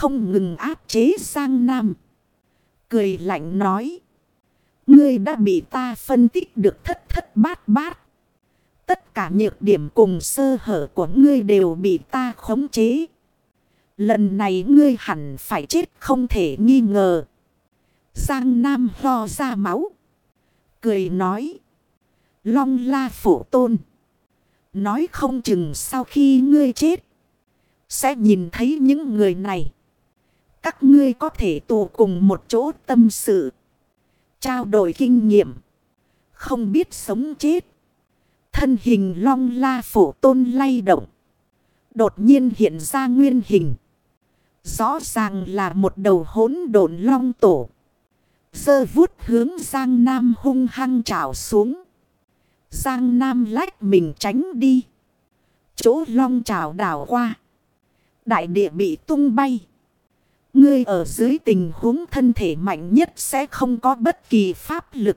không ngừng áp chế Sang Nam. Cười lạnh nói. Ngươi đã bị ta phân tích được thất thất bát bát. Tất cả nhược điểm cùng sơ hở của ngươi đều bị ta khống chế. Lần này ngươi hẳn phải chết không thể nghi ngờ. Giang Nam ho ra máu. Cười nói. Long la phổ tôn. Nói không chừng sau khi ngươi chết. Sẽ nhìn thấy những người này. Các ngươi có thể tụ cùng một chỗ tâm sự. Trao đổi kinh nghiệm. Không biết sống chết. Thân hình long la phổ tôn lay động. Đột nhiên hiện ra nguyên hình. Rõ ràng là một đầu hỗn độn long tổ. sơ vút hướng Giang Nam hung hăng trào xuống. Giang Nam lách mình tránh đi. Chỗ long trào đảo qua. Đại địa bị tung bay. Ngươi ở dưới tình huống thân thể mạnh nhất sẽ không có bất kỳ pháp lực.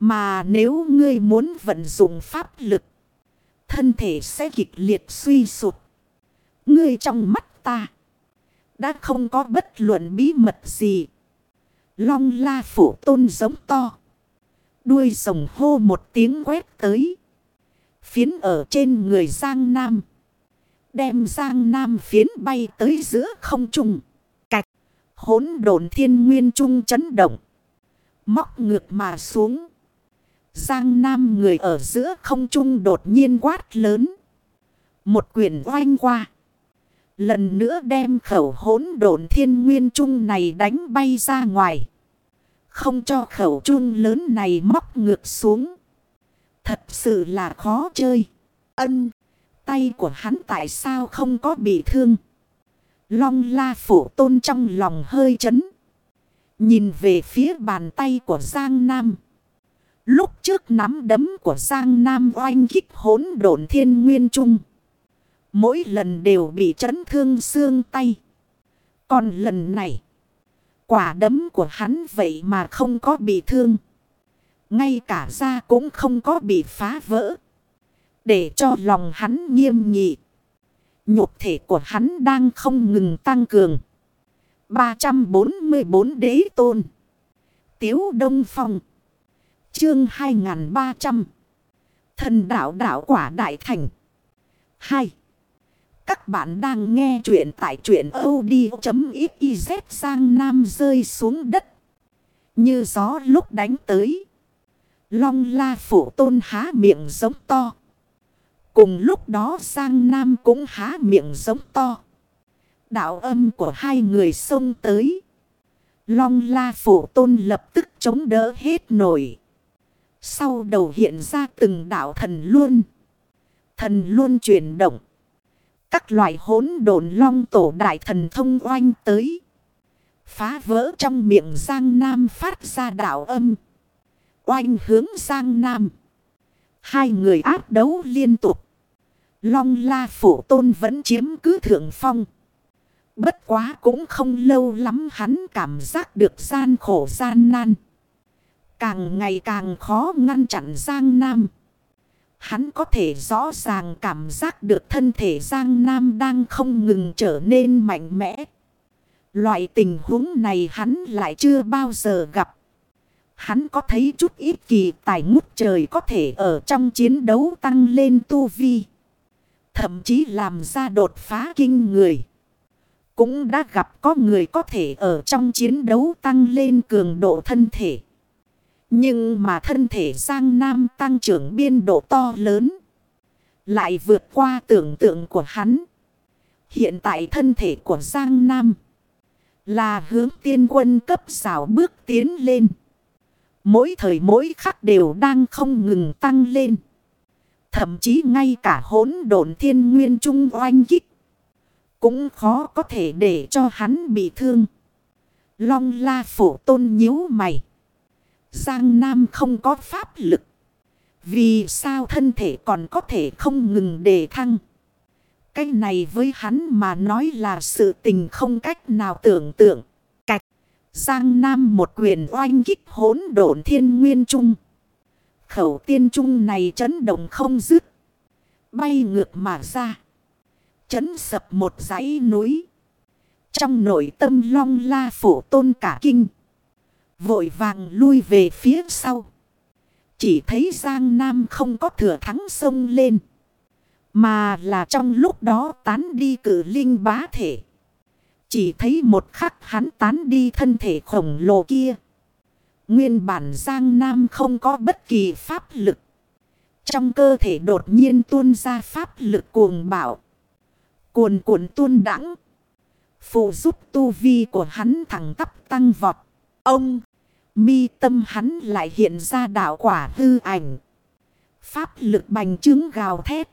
Mà nếu ngươi muốn vận dụng pháp lực. Thân thể sẽ kịch liệt suy sụt. Ngươi trong mắt ta. Đã không có bất luận bí mật gì. Long la phủ tôn giống to. Đuôi rồng hô một tiếng quét tới. Phiến ở trên người Giang Nam. Đem Giang Nam phiến bay tới giữa không trung hỗn Hốn đồn thiên nguyên trung chấn động. Móc ngược mà xuống. Giang Nam người ở giữa không trung đột nhiên quát lớn. Một quyển oanh qua. Lần nữa đem khẩu hốn đồn thiên nguyên trung này đánh bay ra ngoài. Không cho khẩu trung lớn này móc ngược xuống. Thật sự là khó chơi. Ân. Tay của hắn tại sao không có bị thương. Long la phủ tôn trong lòng hơi chấn. Nhìn về phía bàn tay của Giang Nam. Lúc trước nắm đấm của Giang Nam oanh kích hốn độn thiên nguyên trung. Mỗi lần đều bị chấn thương xương tay. Còn lần này. Quả đấm của hắn vậy mà không có bị thương. Ngay cả da cũng không có bị phá vỡ. Để cho lòng hắn nghiêm nghị. Nhục thể của hắn đang không ngừng tăng cường. 344 đế tôn. Tiếu Đông Phong. Chương 2300. Thần đạo đạo quả đại thành. 2. Các bạn đang nghe chuyện tại truyện od.xyz sang nam rơi xuống đất. Như gió lúc đánh tới. Long la phủ tôn há miệng giống to. Cùng lúc đó sang nam cũng há miệng giống to. Đạo âm của hai người xông tới. Long la phổ tôn lập tức chống đỡ hết nổi. Sau đầu hiện ra từng đạo thần luôn. Thần luôn chuyển động. Các loại hỗn độn long tổ đại thần thông oanh tới. Phá vỡ trong miệng Giang Nam phát ra đạo âm. Oanh hướng Giang Nam. Hai người áp đấu liên tục. Long la phổ tôn vẫn chiếm cứ thượng phong. Bất quá cũng không lâu lắm hắn cảm giác được gian khổ gian nan. Càng ngày càng khó ngăn chặn Giang Nam. Hắn có thể rõ ràng cảm giác được thân thể Giang Nam đang không ngừng trở nên mạnh mẽ. Loại tình huống này hắn lại chưa bao giờ gặp. Hắn có thấy chút ít kỳ tài ngút trời có thể ở trong chiến đấu tăng lên tu vi. Thậm chí làm ra đột phá kinh người. Cũng đã gặp có người có thể ở trong chiến đấu tăng lên cường độ thân thể. Nhưng mà thân thể Giang Nam tăng trưởng biên độ to lớn. Lại vượt qua tưởng tượng của hắn. Hiện tại thân thể của Giang Nam. Là hướng tiên quân cấp xảo bước tiến lên. Mỗi thời mỗi khắc đều đang không ngừng tăng lên. Thậm chí ngay cả hỗn độn thiên nguyên trung oanh kích. Cũng khó có thể để cho hắn bị thương. Long la phổ tôn nhíu mày. Giang Nam không có pháp lực. Vì sao thân thể còn có thể không ngừng đề thăng. Cái này với hắn mà nói là sự tình không cách nào tưởng tượng. Cạch. Giang Nam một quyền oanh kích hỗn độn thiên nguyên trung. Khẩu tiên trung này chấn động không dứt. Bay ngược mà ra. Chấn sập một dãy núi. Trong nội tâm long la phổ tôn cả kinh. Vội vàng lui về phía sau. Chỉ thấy Giang Nam không có thừa thắng sông lên. Mà là trong lúc đó tán đi cử linh bá thể. Chỉ thấy một khắc hắn tán đi thân thể khổng lồ kia. Nguyên bản Giang Nam không có bất kỳ pháp lực. Trong cơ thể đột nhiên tuôn ra pháp lực cuồng bạo. Cuồn cuộn tuôn đẳng. Phụ giúp tu vi của hắn thẳng tắp tăng vọt. Ông, mi tâm hắn lại hiện ra đạo quả hư ảnh. Pháp lực bành trướng gào thét.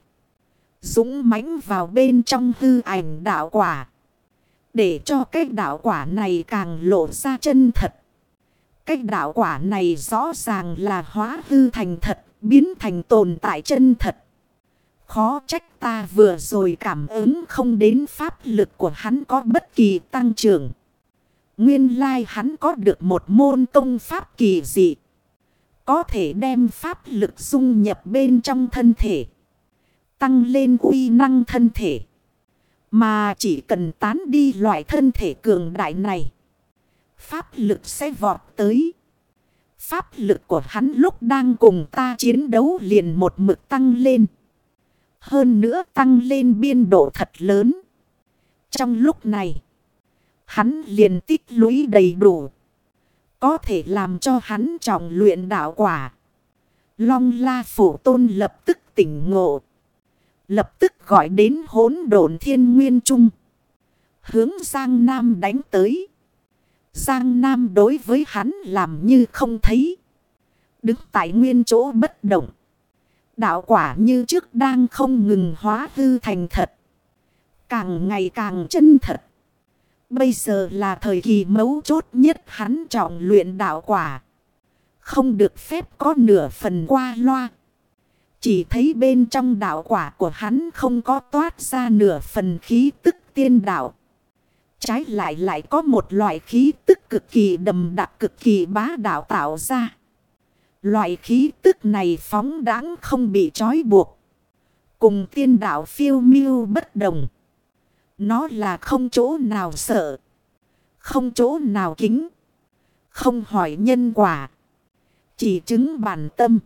Dũng mãnh vào bên trong hư ảnh đạo quả. Để cho cái đạo quả này càng lộ ra chân thật. Cái đạo quả này rõ ràng là hóa hư thành thật, biến thành tồn tại chân thật. Khó trách ta vừa rồi cảm ứng không đến pháp lực của hắn có bất kỳ tăng trưởng. Nguyên lai hắn có được một môn công pháp kỳ dị. Có thể đem pháp lực dung nhập bên trong thân thể. Tăng lên uy năng thân thể. Mà chỉ cần tán đi loại thân thể cường đại này. Pháp lực sẽ vọt tới. Pháp lực của hắn lúc đang cùng ta chiến đấu liền một mực tăng lên. Hơn nữa tăng lên biên độ thật lớn. Trong lúc này, hắn liền tích lũy đầy đủ. Có thể làm cho hắn trọng luyện đạo quả. Long la phổ tôn lập tức tỉnh ngộ. Lập tức gọi đến hốn đồn thiên nguyên trung. Hướng sang Nam đánh tới. Giang Nam đối với hắn làm như không thấy. Đứng tại nguyên chỗ bất động. Đạo quả như trước đang không ngừng hóa hư thành thật. Càng ngày càng chân thật. Bây giờ là thời kỳ mấu chốt nhất hắn trọng luyện đạo quả. Không được phép có nửa phần qua loa. Chỉ thấy bên trong đạo quả của hắn không có toát ra nửa phần khí tức tiên đạo. Trái lại lại có một loại khí tức cực kỳ đầm đặc cực kỳ bá đạo tạo ra. Loại khí tức này phóng đáng không bị trói buộc. Cùng tiên đạo phiêu miêu bất đồng. Nó là không chỗ nào sợ. Không chỗ nào kính. Không hỏi nhân quả. Chỉ chứng bản tâm.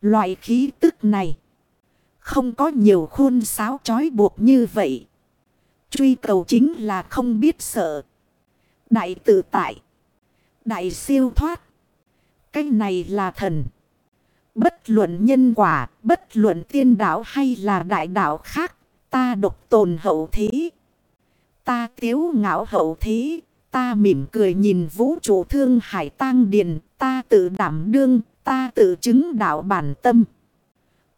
Loại khí tức này. Không có nhiều khuôn sáo trói buộc như vậy. Truy cầu chính là không biết sợ. Đại tự tại. Đại siêu thoát. Cái này là thần. Bất luận nhân quả, bất luận tiên đạo hay là đại đạo khác, ta độc tồn hậu thế. Ta tiếu ngạo hậu thế, ta mỉm cười nhìn vũ trụ thương hải tang điền, ta tự đảm đương, ta tự chứng đạo bản tâm.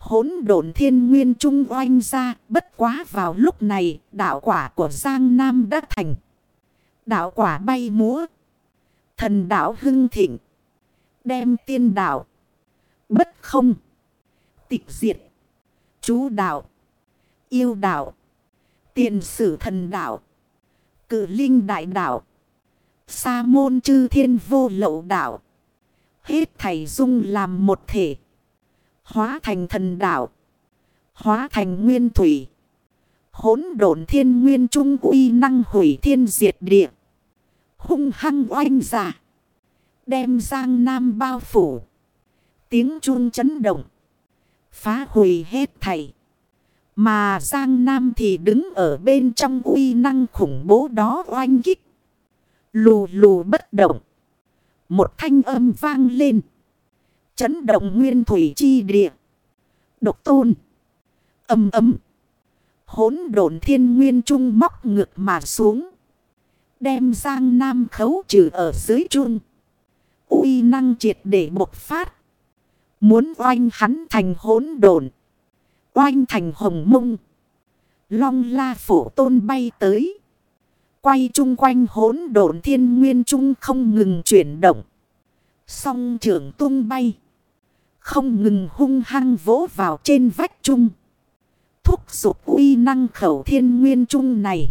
Hốn độn thiên nguyên trung oanh ra, bất quá vào lúc này, đạo quả của Giang Nam đã thành. Đạo quả bay múa. Thần đạo hưng thịnh. Đem tiên đạo. Bất không. Tịch diệt. Chú đạo. Yêu đạo. Tiền sử thần đạo. Cử linh đại đạo. Sa môn chư thiên vô lậu đạo. Hết thầy dung làm một thể. Hóa thành thần đạo. Hóa thành nguyên thủy. Hốn độn thiên nguyên trung uy năng hủy thiên diệt địa. Hung hăng oanh giả. Đem Giang Nam bao phủ. Tiếng chuông chấn động. Phá hủy hết thảy. Mà Giang Nam thì đứng ở bên trong uy năng khủng bố đó oanh kích. Lù lù bất động. Một thanh âm vang lên. Chấn động nguyên thủy chi địa. Độc tôn. Âm ấm. Hốn độn thiên nguyên trung móc ngược mà xuống. Đem Giang Nam khấu trừ ở dưới trung uy năng triệt để bộc phát. Muốn oanh hắn thành hỗn độn, oanh thành hồng mông. Long la phổ tôn bay tới. Quay chung quanh hỗn độn thiên nguyên trung không ngừng chuyển động. Song trưởng tung bay. Không ngừng hung hăng vỗ vào trên vách trung. Thúc giục uy năng khẩu thiên nguyên trung này.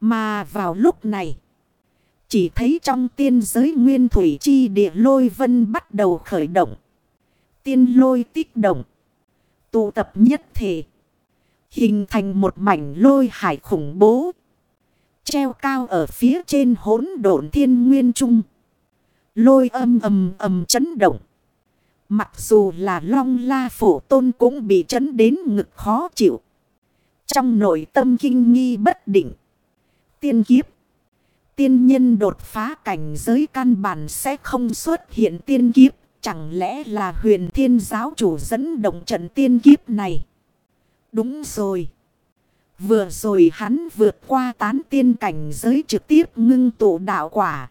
Mà vào lúc này. Chỉ thấy trong tiên giới nguyên thủy chi địa lôi vân bắt đầu khởi động. Tiên lôi tích động. Tụ tập nhất thể. Hình thành một mảnh lôi hải khủng bố. Treo cao ở phía trên hỗn độn thiên nguyên trung. Lôi âm ầm ầm chấn động. Mặc dù là long la phổ tôn cũng bị chấn đến ngực khó chịu. Trong nội tâm kinh nghi bất định. Tiên kiếp. Tiên nhân đột phá cảnh giới căn bản sẽ không xuất hiện tiên kiếp. Chẳng lẽ là huyền thiên giáo chủ dẫn động trận tiên kiếp này? Đúng rồi. Vừa rồi hắn vượt qua tán tiên cảnh giới trực tiếp ngưng tụ đạo quả.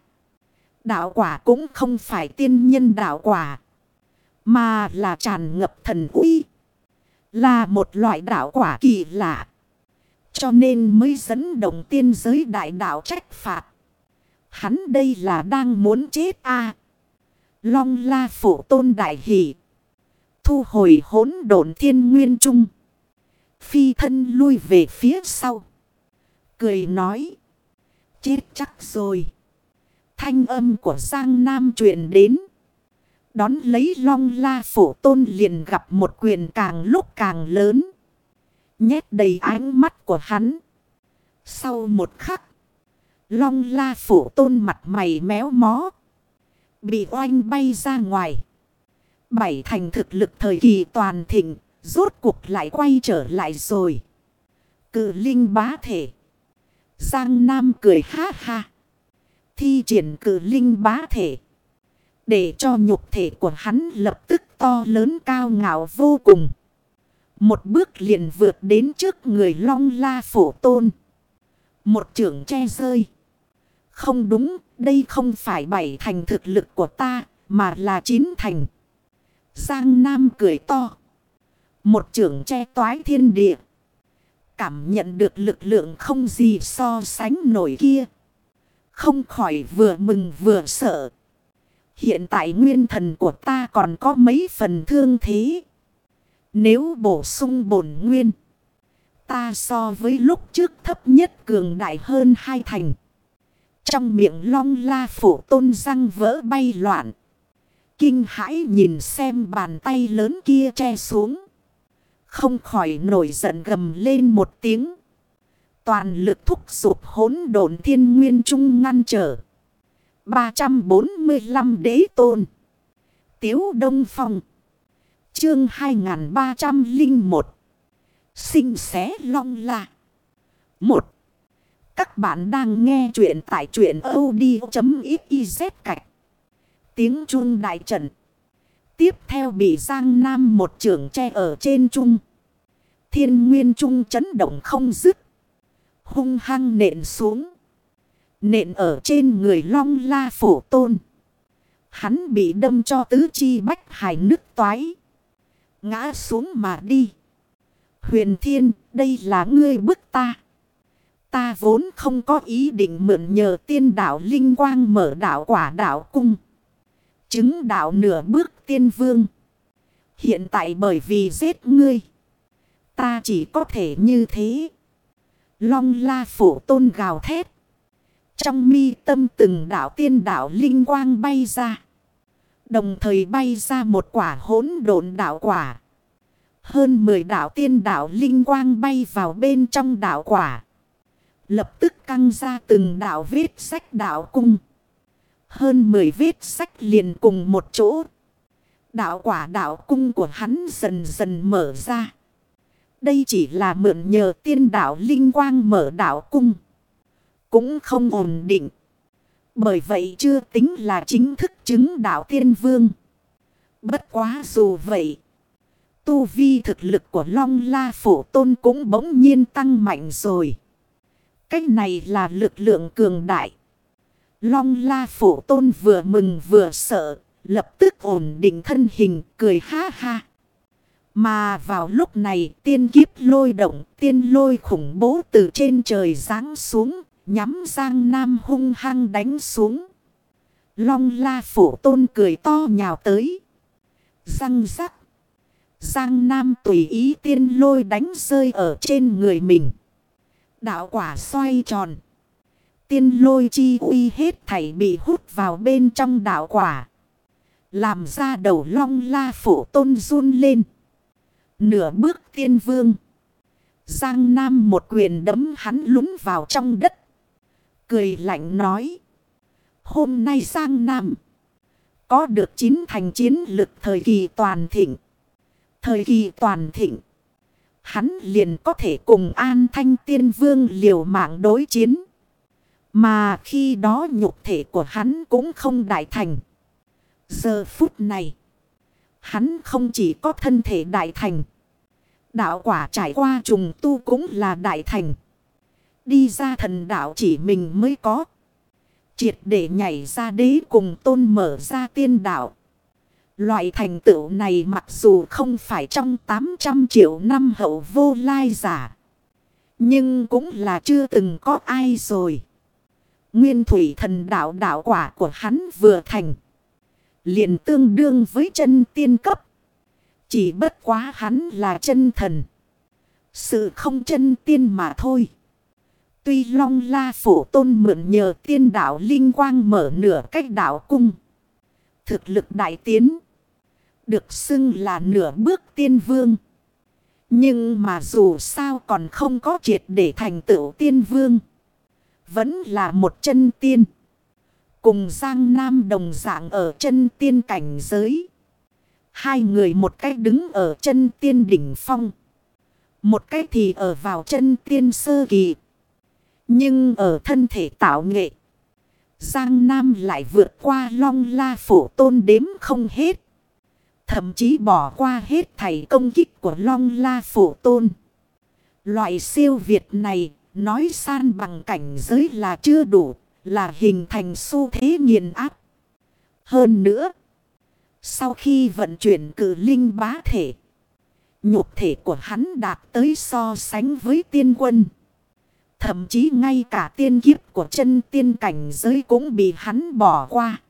Đạo quả cũng không phải tiên nhân đạo quả. Mà là tràn ngập thần uy. Là một loại đạo quả kỳ lạ. Cho nên mới dẫn động tiên giới đại đạo trách phạt. Hắn đây là đang muốn chết a Long la phổ tôn đại hỷ. Thu hồi hỗn độn thiên nguyên trung. Phi thân lui về phía sau. Cười nói. Chết chắc rồi. Thanh âm của Giang Nam truyền đến. Đón lấy long la phổ tôn liền gặp một quyền càng lúc càng lớn. Nhét đầy ánh mắt của hắn. Sau một khắc. Long la phổ tôn mặt mày méo mó. Bị oanh bay ra ngoài. Bảy thành thực lực thời kỳ toàn thịnh. Rốt cuộc lại quay trở lại rồi. Cự linh bá thể. Giang Nam cười ha ha. Thi triển cử linh bá thể. Để cho nhục thể của hắn lập tức to lớn cao ngạo vô cùng. Một bước liền vượt đến trước người long la phổ tôn. Một trưởng che rơi. Không đúng, đây không phải bảy thành thực lực của ta, mà là chín thành. Giang Nam cười to. Một trưởng che toái thiên địa. Cảm nhận được lực lượng không gì so sánh nổi kia. Không khỏi vừa mừng vừa sợ. Hiện tại nguyên thần của ta còn có mấy phần thương thế. Nếu bổ sung bổn nguyên. Ta so với lúc trước thấp nhất cường đại hơn hai thành. Trong miệng long la phủ tôn răng vỡ bay loạn. Kinh hãi nhìn xem bàn tay lớn kia che xuống. Không khỏi nổi giận gầm lên một tiếng. Toàn lực thúc giục hỗn độn thiên nguyên trung ngăn trở. 345 đế tôn. Tiếu Đông Phong. Chương 2301. Sinh xé long la. 1. Các bạn đang nghe chuyện tại chuyện od.xyz cạch. Tiếng chuông đại trận. Tiếp theo bị Giang Nam một trưởng tre ở trên trung. Thiên nguyên trung chấn động không dứt. Hung hăng nện xuống. Nện ở trên người long la phổ tôn. Hắn bị đâm cho tứ chi bách hải nứt toái. Ngã xuống mà đi. Huyền thiên, đây là ngươi bức ta. Ta vốn không có ý định mượn nhờ tiên đạo linh quang mở đạo quả đạo cung. Chứng đạo nửa bước tiên vương. Hiện tại bởi vì giết ngươi. Ta chỉ có thể như thế. Long la phổ tôn gào thét. Trong mi tâm từng đạo tiên đạo linh quang bay ra. Đồng thời bay ra một quả hỗn độn đạo quả. Hơn 10 đạo tiên đạo linh quang bay vào bên trong đạo quả. Lập tức căng ra từng đạo vết sách đạo cung. Hơn 10 vết sách liền cùng một chỗ. Đạo quả đạo cung của hắn dần dần mở ra. Đây chỉ là mượn nhờ tiên đạo linh quang mở đạo cung. Cũng không ổn định. Bởi vậy chưa tính là chính thức chứng đạo tiên vương. Bất quá dù vậy. Tu vi thực lực của Long La Phổ Tôn cũng bỗng nhiên tăng mạnh rồi. Cách này là lực lượng cường đại. Long La Phổ Tôn vừa mừng vừa sợ. Lập tức ổn định thân hình cười ha ha. Mà vào lúc này tiên kiếp lôi động, tiên lôi khủng bố từ trên trời giáng xuống, nhắm Giang Nam hung hăng đánh xuống. Long la phổ tôn cười to nhào tới. Răng rắc. Giang Nam tùy ý tiên lôi đánh rơi ở trên người mình. Đạo quả xoay tròn. Tiên lôi chi uy hết thảy bị hút vào bên trong đạo quả. Làm ra đầu long la phổ tôn run lên. Nửa bước tiên vương. Giang Nam một quyền đấm hắn lún vào trong đất. Cười lạnh nói. Hôm nay sang Nam. Có được chín thành chiến lực thời kỳ toàn thịnh. Thời kỳ toàn thịnh. Hắn liền có thể cùng an thanh tiên vương liều mạng đối chiến. Mà khi đó nhục thể của hắn cũng không đại thành. Giờ phút này. Hắn không chỉ có thân thể đại thành. Đạo quả trải qua trùng tu cũng là đại thành. Đi ra thần đạo chỉ mình mới có. Triệt để nhảy ra đế cùng tôn mở ra tiên đạo. Loại thành tựu này mặc dù không phải trong 800 triệu năm hậu vô lai giả. Nhưng cũng là chưa từng có ai rồi. Nguyên thủy thần đạo đạo quả của hắn vừa thành. liền tương đương với chân tiên cấp. Chỉ bất quá hắn là chân thần. Sự không chân tiên mà thôi. Tuy long la phổ tôn mượn nhờ tiên đạo linh quang mở nửa cách đạo cung. Thực lực đại tiến. Được xưng là nửa bước tiên vương. Nhưng mà dù sao còn không có triệt để thành tựu tiên vương. Vẫn là một chân tiên. Cùng Giang Nam đồng dạng ở chân tiên cảnh giới. Hai người một cách đứng ở chân tiên đỉnh phong. Một cách thì ở vào chân tiên sơ kỳ. Nhưng ở thân thể tạo nghệ. Giang Nam lại vượt qua long la phổ tôn đếm không hết. Thậm chí bỏ qua hết thảy công kích của long la phổ tôn. Loại siêu việt này, nói san bằng cảnh giới là chưa đủ. Là hình thành xu thế nghiền áp. Hơn nữa. Sau khi vận chuyển cử linh bá thể. Nhục thể của hắn đạt tới so sánh với tiên quân. Thậm chí ngay cả tiên kiếp của chân tiên cảnh giới cũng bị hắn bỏ qua.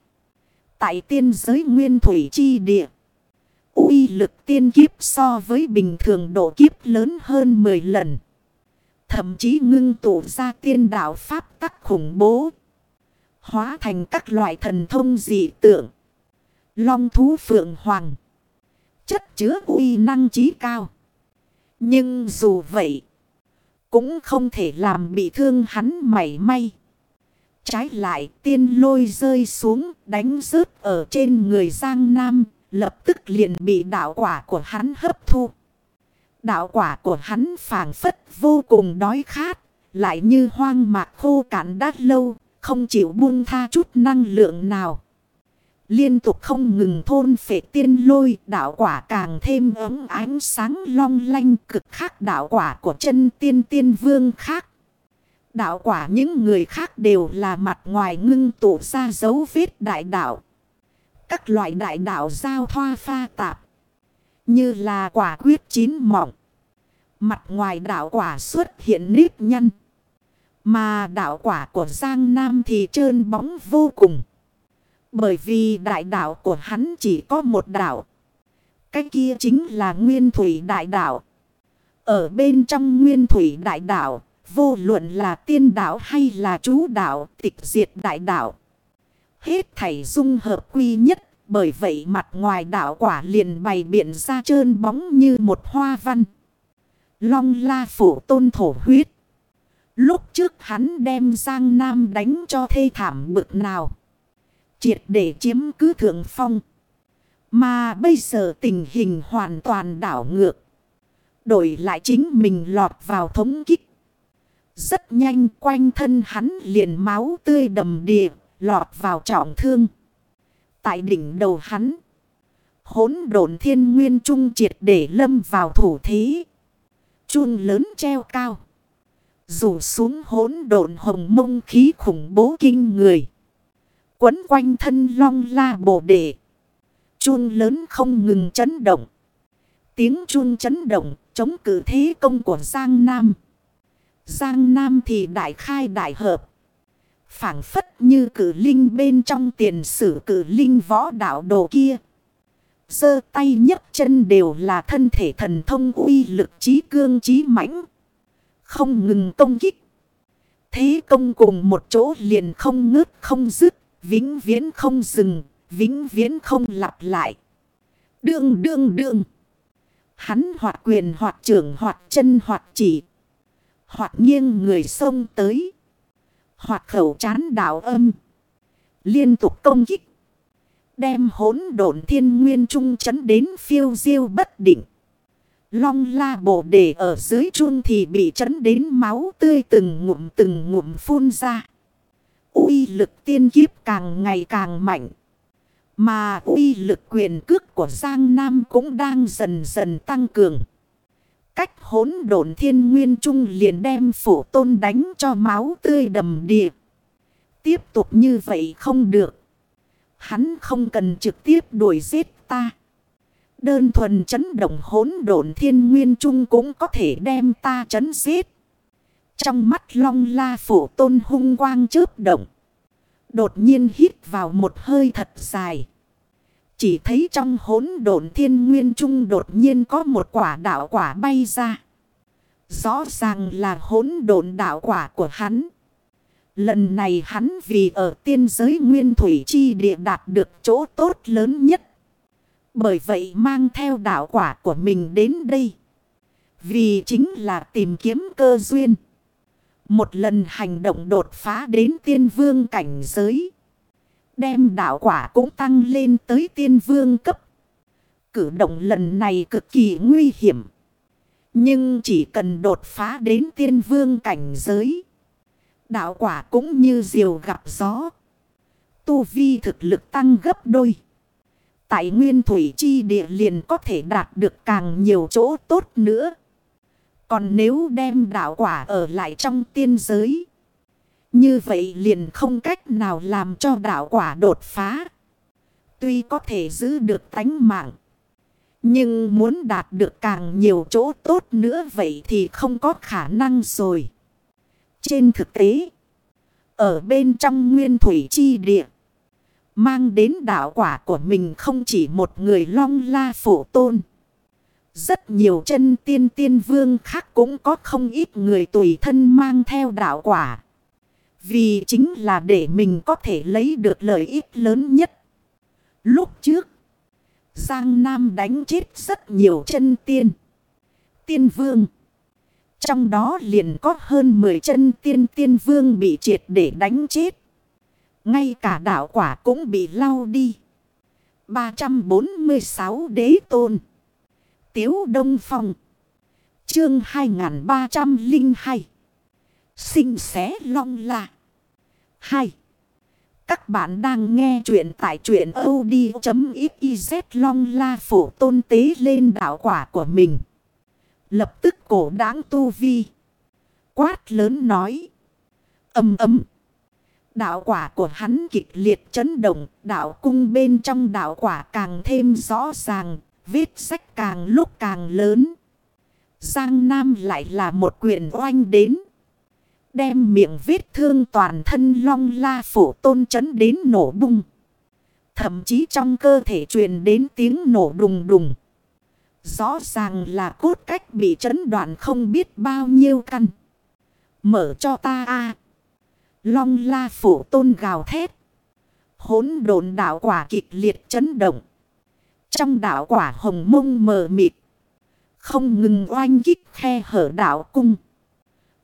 Tại tiên giới nguyên thủy chi địa. uy lực tiên kiếp so với bình thường độ kiếp lớn hơn 10 lần. Thậm chí ngưng tụ ra tiên đạo pháp tắc khủng bố. Hóa thành các loại thần thông dị tượng. Long thú phượng hoàng. Chất chứa uy năng trí cao. Nhưng dù vậy. Cũng không thể làm bị thương hắn mảy may. Trái lại, tiên lôi rơi xuống, đánh rớt ở trên người Giang Nam. Lập tức liền bị đạo quả của hắn hấp thu. Đạo quả của hắn phản phất vô cùng đói khát. Lại như hoang mạc khô cạn đát lâu. Không chịu buông tha chút năng lượng nào. Liên tục không ngừng thôn phệ tiên lôi, đạo quả càng thêm ấm ánh sáng long lanh, cực khác đạo quả của chân tiên tiên vương khác. Đạo quả những người khác đều là mặt ngoài ngưng tụ ra dấu vết đại đạo. Các loại đại đạo giao thoa pha tạp. Như là quả quyết chín mỏng. Mặt ngoài đạo quả xuất hiện nếp nhăn. Mà đạo quả của Giang Nam thì trơn bóng vô cùng. Bởi vì đại đạo của hắn chỉ có một đạo. Cái kia chính là nguyên thủy đại đạo. Ở bên trong nguyên thủy đại đạo, vô luận là tiên đạo hay là chú đạo, tịch diệt đại đạo. Hết thảy dung hợp quy nhất, bởi vậy mặt ngoài đạo quả liền bày biện ra trơn bóng như một hoa văn. Long la phủ tôn thổ huyết. Lúc trước hắn đem Giang Nam đánh cho thê thảm bực nào triệt để chiếm cứ thượng phong. Mà bây giờ tình hình hoàn toàn đảo ngược. Đổi lại chính mình lọt vào thống kích. Rất nhanh quanh thân hắn liền máu tươi đầm đìa, lọt vào trọng thương. Tại đỉnh đầu hắn, hốn độn thiên nguyên trung triệt để lâm vào thủ thí. Chuông lớn treo cao. Rủ xuống hốn độn hồng mông khí khủng bố kinh người. Quấn quanh thân long la bồ đề. Chun lớn không ngừng chấn động. Tiếng chun chấn động chống cử thế công của Giang Nam. Giang Nam thì đại khai đại hợp. phảng phất như cử linh bên trong tiền sử cử linh võ đạo đồ kia. Giơ tay nhấc chân đều là thân thể thần thông uy lực trí cương trí mãnh. Không ngừng công kích. Thế công cùng một chỗ liền không ngớt không dứt. Vĩnh viễn không dừng, vĩnh viễn không lặp lại. Đương đương đương. Hắn hoạt quyền hoạt trưởng hoạt chân hoạt chỉ. Hoạt nghiêng người sông tới. hoạt khẩu chán đạo âm. Liên tục công kích. Đem hốn độn thiên nguyên trung chấn đến phiêu diêu bất định. Long la bộ đề ở dưới chuông thì bị chấn đến máu tươi từng ngụm từng ngụm phun ra uy lực tiên kiếp càng ngày càng mạnh. Mà uy lực quyền cước của Giang Nam cũng đang dần dần tăng cường. Cách hốn độn thiên nguyên trung liền đem phổ tôn đánh cho máu tươi đầm địa. Tiếp tục như vậy không được. Hắn không cần trực tiếp đuổi giết ta. Đơn thuần chấn động hốn độn thiên nguyên trung cũng có thể đem ta chấn giết. Trong mắt long la phủ tôn hung quang chớp động. Đột nhiên hít vào một hơi thật dài. Chỉ thấy trong hốn độn thiên nguyên trung đột nhiên có một quả đạo quả bay ra. Rõ ràng là hốn độn đạo quả của hắn. Lần này hắn vì ở tiên giới nguyên thủy chi địa đạt được chỗ tốt lớn nhất. Bởi vậy mang theo đạo quả của mình đến đây. Vì chính là tìm kiếm cơ duyên. Một lần hành động đột phá đến tiên vương cảnh giới. Đem đạo quả cũng tăng lên tới tiên vương cấp. Cử động lần này cực kỳ nguy hiểm. Nhưng chỉ cần đột phá đến tiên vương cảnh giới. Đạo quả cũng như diều gặp gió. Tu vi thực lực tăng gấp đôi. Tại nguyên thủy chi địa liền có thể đạt được càng nhiều chỗ tốt nữa. Còn nếu đem đạo quả ở lại trong tiên giới. Như vậy liền không cách nào làm cho đạo quả đột phá. Tuy có thể giữ được tánh mạng. Nhưng muốn đạt được càng nhiều chỗ tốt nữa vậy thì không có khả năng rồi. Trên thực tế, ở bên trong nguyên thủy chi địa, mang đến đạo quả của mình không chỉ một người long la phổ tôn. Rất nhiều chân tiên tiên vương khác cũng có không ít người tùy thân mang theo đạo quả. Vì chính là để mình có thể lấy được lợi ích lớn nhất. Lúc trước, Giang Nam đánh chết rất nhiều chân tiên. Tiên vương. Trong đó liền có hơn 10 chân tiên tiên vương bị triệt để đánh chết. Ngay cả đạo quả cũng bị lau đi. 346 đế tôn. Tiếu Đông Phong. Chương 2302. Sinh xé long la. 2. Các bạn đang nghe chuyện tại chuyện od.xyz long la phổ tôn tế lên đạo quả của mình. Lập tức cổ đáng tu vi. Quát lớn nói. Âm ấm. Đạo quả của hắn kịch liệt chấn động. Đạo cung bên trong đạo quả càng thêm rõ ràng viết sách càng lúc càng lớn. Giang Nam lại là một quyền oanh đến. Đem miệng vết thương toàn thân long la phủ tôn chấn đến nổ bung. Thậm chí trong cơ thể truyền đến tiếng nổ đùng đùng. Rõ ràng là cốt cách bị chấn đoạn không biết bao nhiêu căn. Mở cho ta a Long la phủ tôn gào thét. Hốn đồn đảo quả kịch liệt chấn động. Trong đảo quả hồng mông mờ mịt. Không ngừng oanh kích khe hở đảo cung.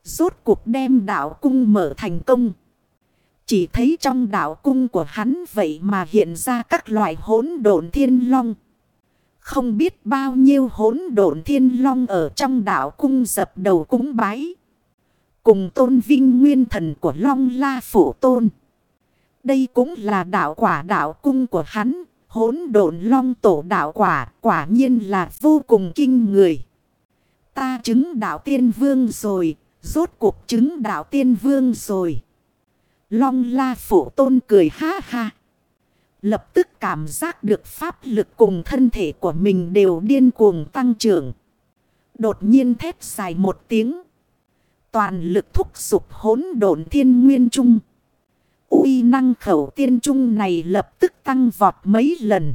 Rốt cuộc đem đảo cung mở thành công. Chỉ thấy trong đảo cung của hắn vậy mà hiện ra các loại hỗn độn thiên long. Không biết bao nhiêu hỗn độn thiên long ở trong đảo cung dập đầu cúng bái. Cùng tôn vinh nguyên thần của long la phủ tôn. Đây cũng là đạo quả đạo cung của hắn. Hỗn độn long tổ đạo quả quả nhiên là vô cùng kinh người. Ta chứng đạo tiên vương rồi, rốt cuộc chứng đạo tiên vương rồi. Long la phổ tôn cười ha ha. Lập tức cảm giác được pháp lực cùng thân thể của mình đều điên cuồng tăng trưởng. Đột nhiên thép dài một tiếng. Toàn lực thúc sụp hỗn độn thiên nguyên trung uy năng khẩu tiên trung này lập tức tăng vọt mấy lần.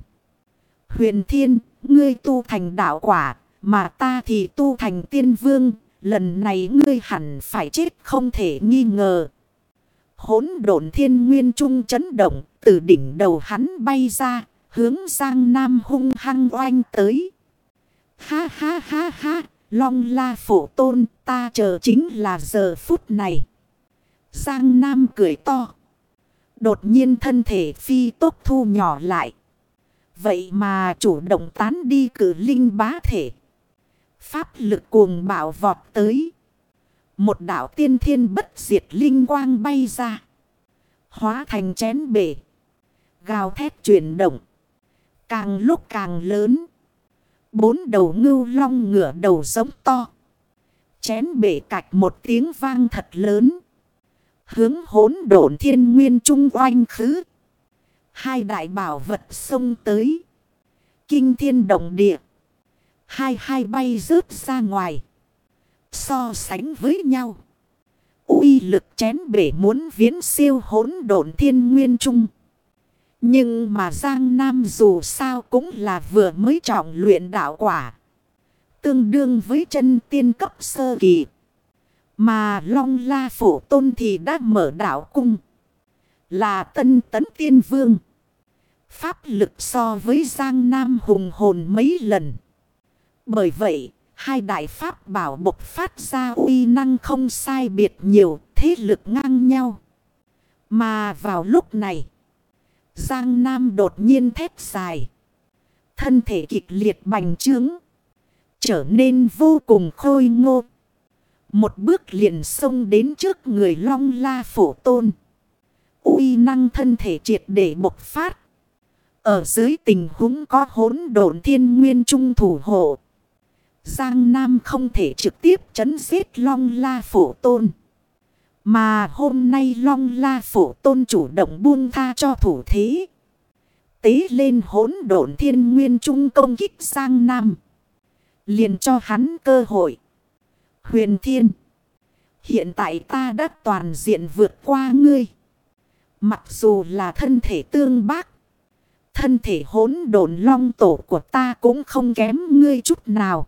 Huyền thiên, ngươi tu thành đạo quả, mà ta thì tu thành tiên vương. Lần này ngươi hẳn phải chết không thể nghi ngờ. Hốn độn thiên nguyên trung chấn động, từ đỉnh đầu hắn bay ra, hướng sang nam hung hăng oanh tới. Ha ha ha ha, long la phổ tôn, ta chờ chính là giờ phút này. Giang Nam cười to. Đột nhiên thân thể phi tốc thu nhỏ lại. Vậy mà chủ động tán đi cử linh bá thể. Pháp lực cuồng bạo vọt tới. Một đảo tiên thiên bất diệt linh quang bay ra. Hóa thành chén bể. Gào thét chuyển động. Càng lúc càng lớn. Bốn đầu ngưu long ngửa đầu giống to. Chén bể cạch một tiếng vang thật lớn. Hướng hốn độn thiên nguyên trung oanh khứ. Hai đại bảo vật xông tới. Kinh thiên động địa. Hai hai bay rớt ra ngoài. So sánh với nhau. uy lực chén bể muốn viễn siêu hốn độn thiên nguyên trung. Nhưng mà Giang Nam dù sao cũng là vừa mới trọng luyện đạo quả. Tương đương với chân tiên cấp sơ kỳ. Mà Long La Phổ Tôn thì đã mở đạo cung. Là tân tấn tiên vương. Pháp lực so với Giang Nam hùng hồn mấy lần. Bởi vậy, hai đại pháp bảo bộc phát ra uy năng không sai biệt nhiều, thế lực ngang nhau. Mà vào lúc này, Giang Nam đột nhiên thét dài. Thân thể kịch liệt bành trướng. Trở nên vô cùng khôi ngô. Một bước liền xông đến trước người long la phổ tôn. uy năng thân thể triệt để bộc phát. Ở dưới tình huống có hỗn độn thiên nguyên trung thủ hộ. Giang Nam không thể trực tiếp chấn giết long la phổ tôn. Mà hôm nay long la phổ tôn chủ động buông tha cho thủ thế. Tế lên hỗn độn thiên nguyên trung công kích Giang Nam. Liền cho hắn cơ hội. Huyền thiên. Hiện tại ta đã toàn diện vượt qua ngươi. Mặc dù là thân thể tương bác. Thân thể hỗn độn long tổ của ta cũng không kém ngươi chút nào.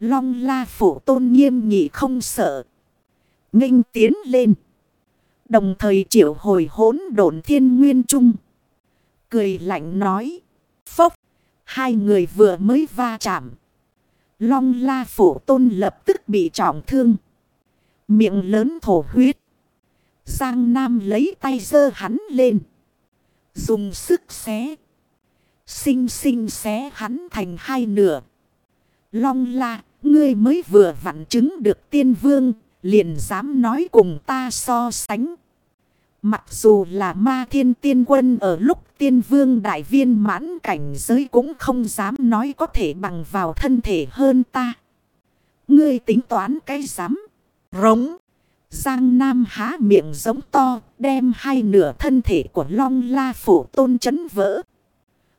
Long la phổ tôn nghiêm nghị không sợ, nghênh tiến lên. Đồng thời triệu hồi hốn độn thiên nguyên trung. Cười lạnh nói. Phốc. Hai người vừa mới va chạm. Long la phổ tôn lập tức bị trọng thương. Miệng lớn thổ huyết. Giang Nam lấy tay dơ hắn lên. Dùng sức xé. Xinh xinh xé hắn thành hai nửa. Long la, ngươi mới vừa vặn chứng được tiên vương, liền dám nói cùng ta so sánh. Mặc dù là ma thiên tiên quân ở lúc tiên vương đại viên mãn cảnh giới cũng không dám nói có thể bằng vào thân thể hơn ta. Ngươi tính toán cái dám. Rống. Giang Nam há miệng giống to, đem hai nửa thân thể của Long La Phủ Tôn chấn vỡ.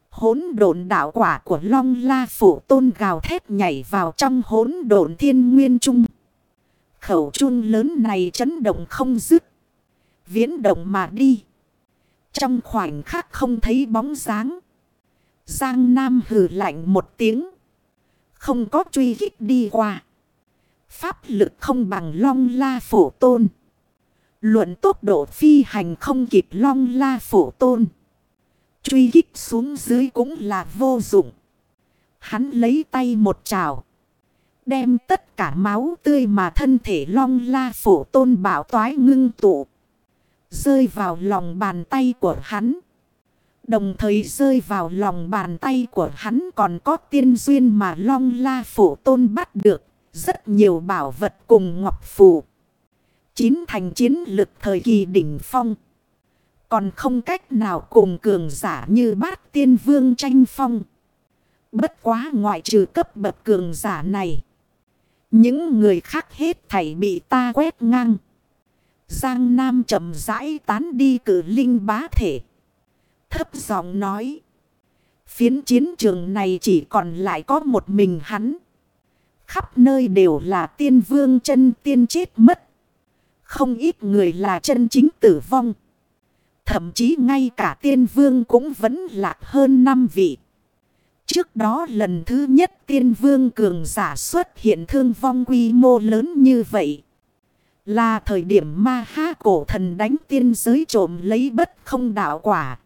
Hốn độn đạo quả của Long La Phủ Tôn gào thét nhảy vào trong hốn độn thiên nguyên trung. Khẩu trung lớn này chấn động không dứt. Viễn động mà đi. Trong khoảnh khắc không thấy bóng dáng. Giang Nam hừ lạnh một tiếng. Không có truy kích đi qua. Pháp lực không bằng long la phổ tôn. Luận tốc độ phi hành không kịp long la phổ tôn. Truy kích xuống dưới cũng là vô dụng. Hắn lấy tay một trào. Đem tất cả máu tươi mà thân thể long la phổ tôn bảo toái ngưng tụ. Rơi vào lòng bàn tay của hắn. Đồng thời rơi vào lòng bàn tay của hắn còn có tiên duyên mà long la phổ tôn bắt được. Rất nhiều bảo vật cùng ngọc phù. Chín thành chiến lực thời kỳ đỉnh phong. Còn không cách nào cùng cường giả như bát tiên vương tranh phong. Bất quá ngoại trừ cấp bậc cường giả này. Những người khác hết thảy bị ta quét ngang. Giang Nam chậm rãi tán đi cử linh bá thể. Thấp giọng nói. Phiến chiến trường này chỉ còn lại có một mình hắn. Khắp nơi đều là tiên vương chân tiên chết mất. Không ít người là chân chính tử vong. Thậm chí ngay cả tiên vương cũng vẫn lạc hơn năm vị. Trước đó lần thứ nhất tiên vương cường giả xuất hiện thương vong quy mô lớn như vậy. Là thời điểm ma ha cổ thần đánh tiên giới trộm lấy bất không đạo quả.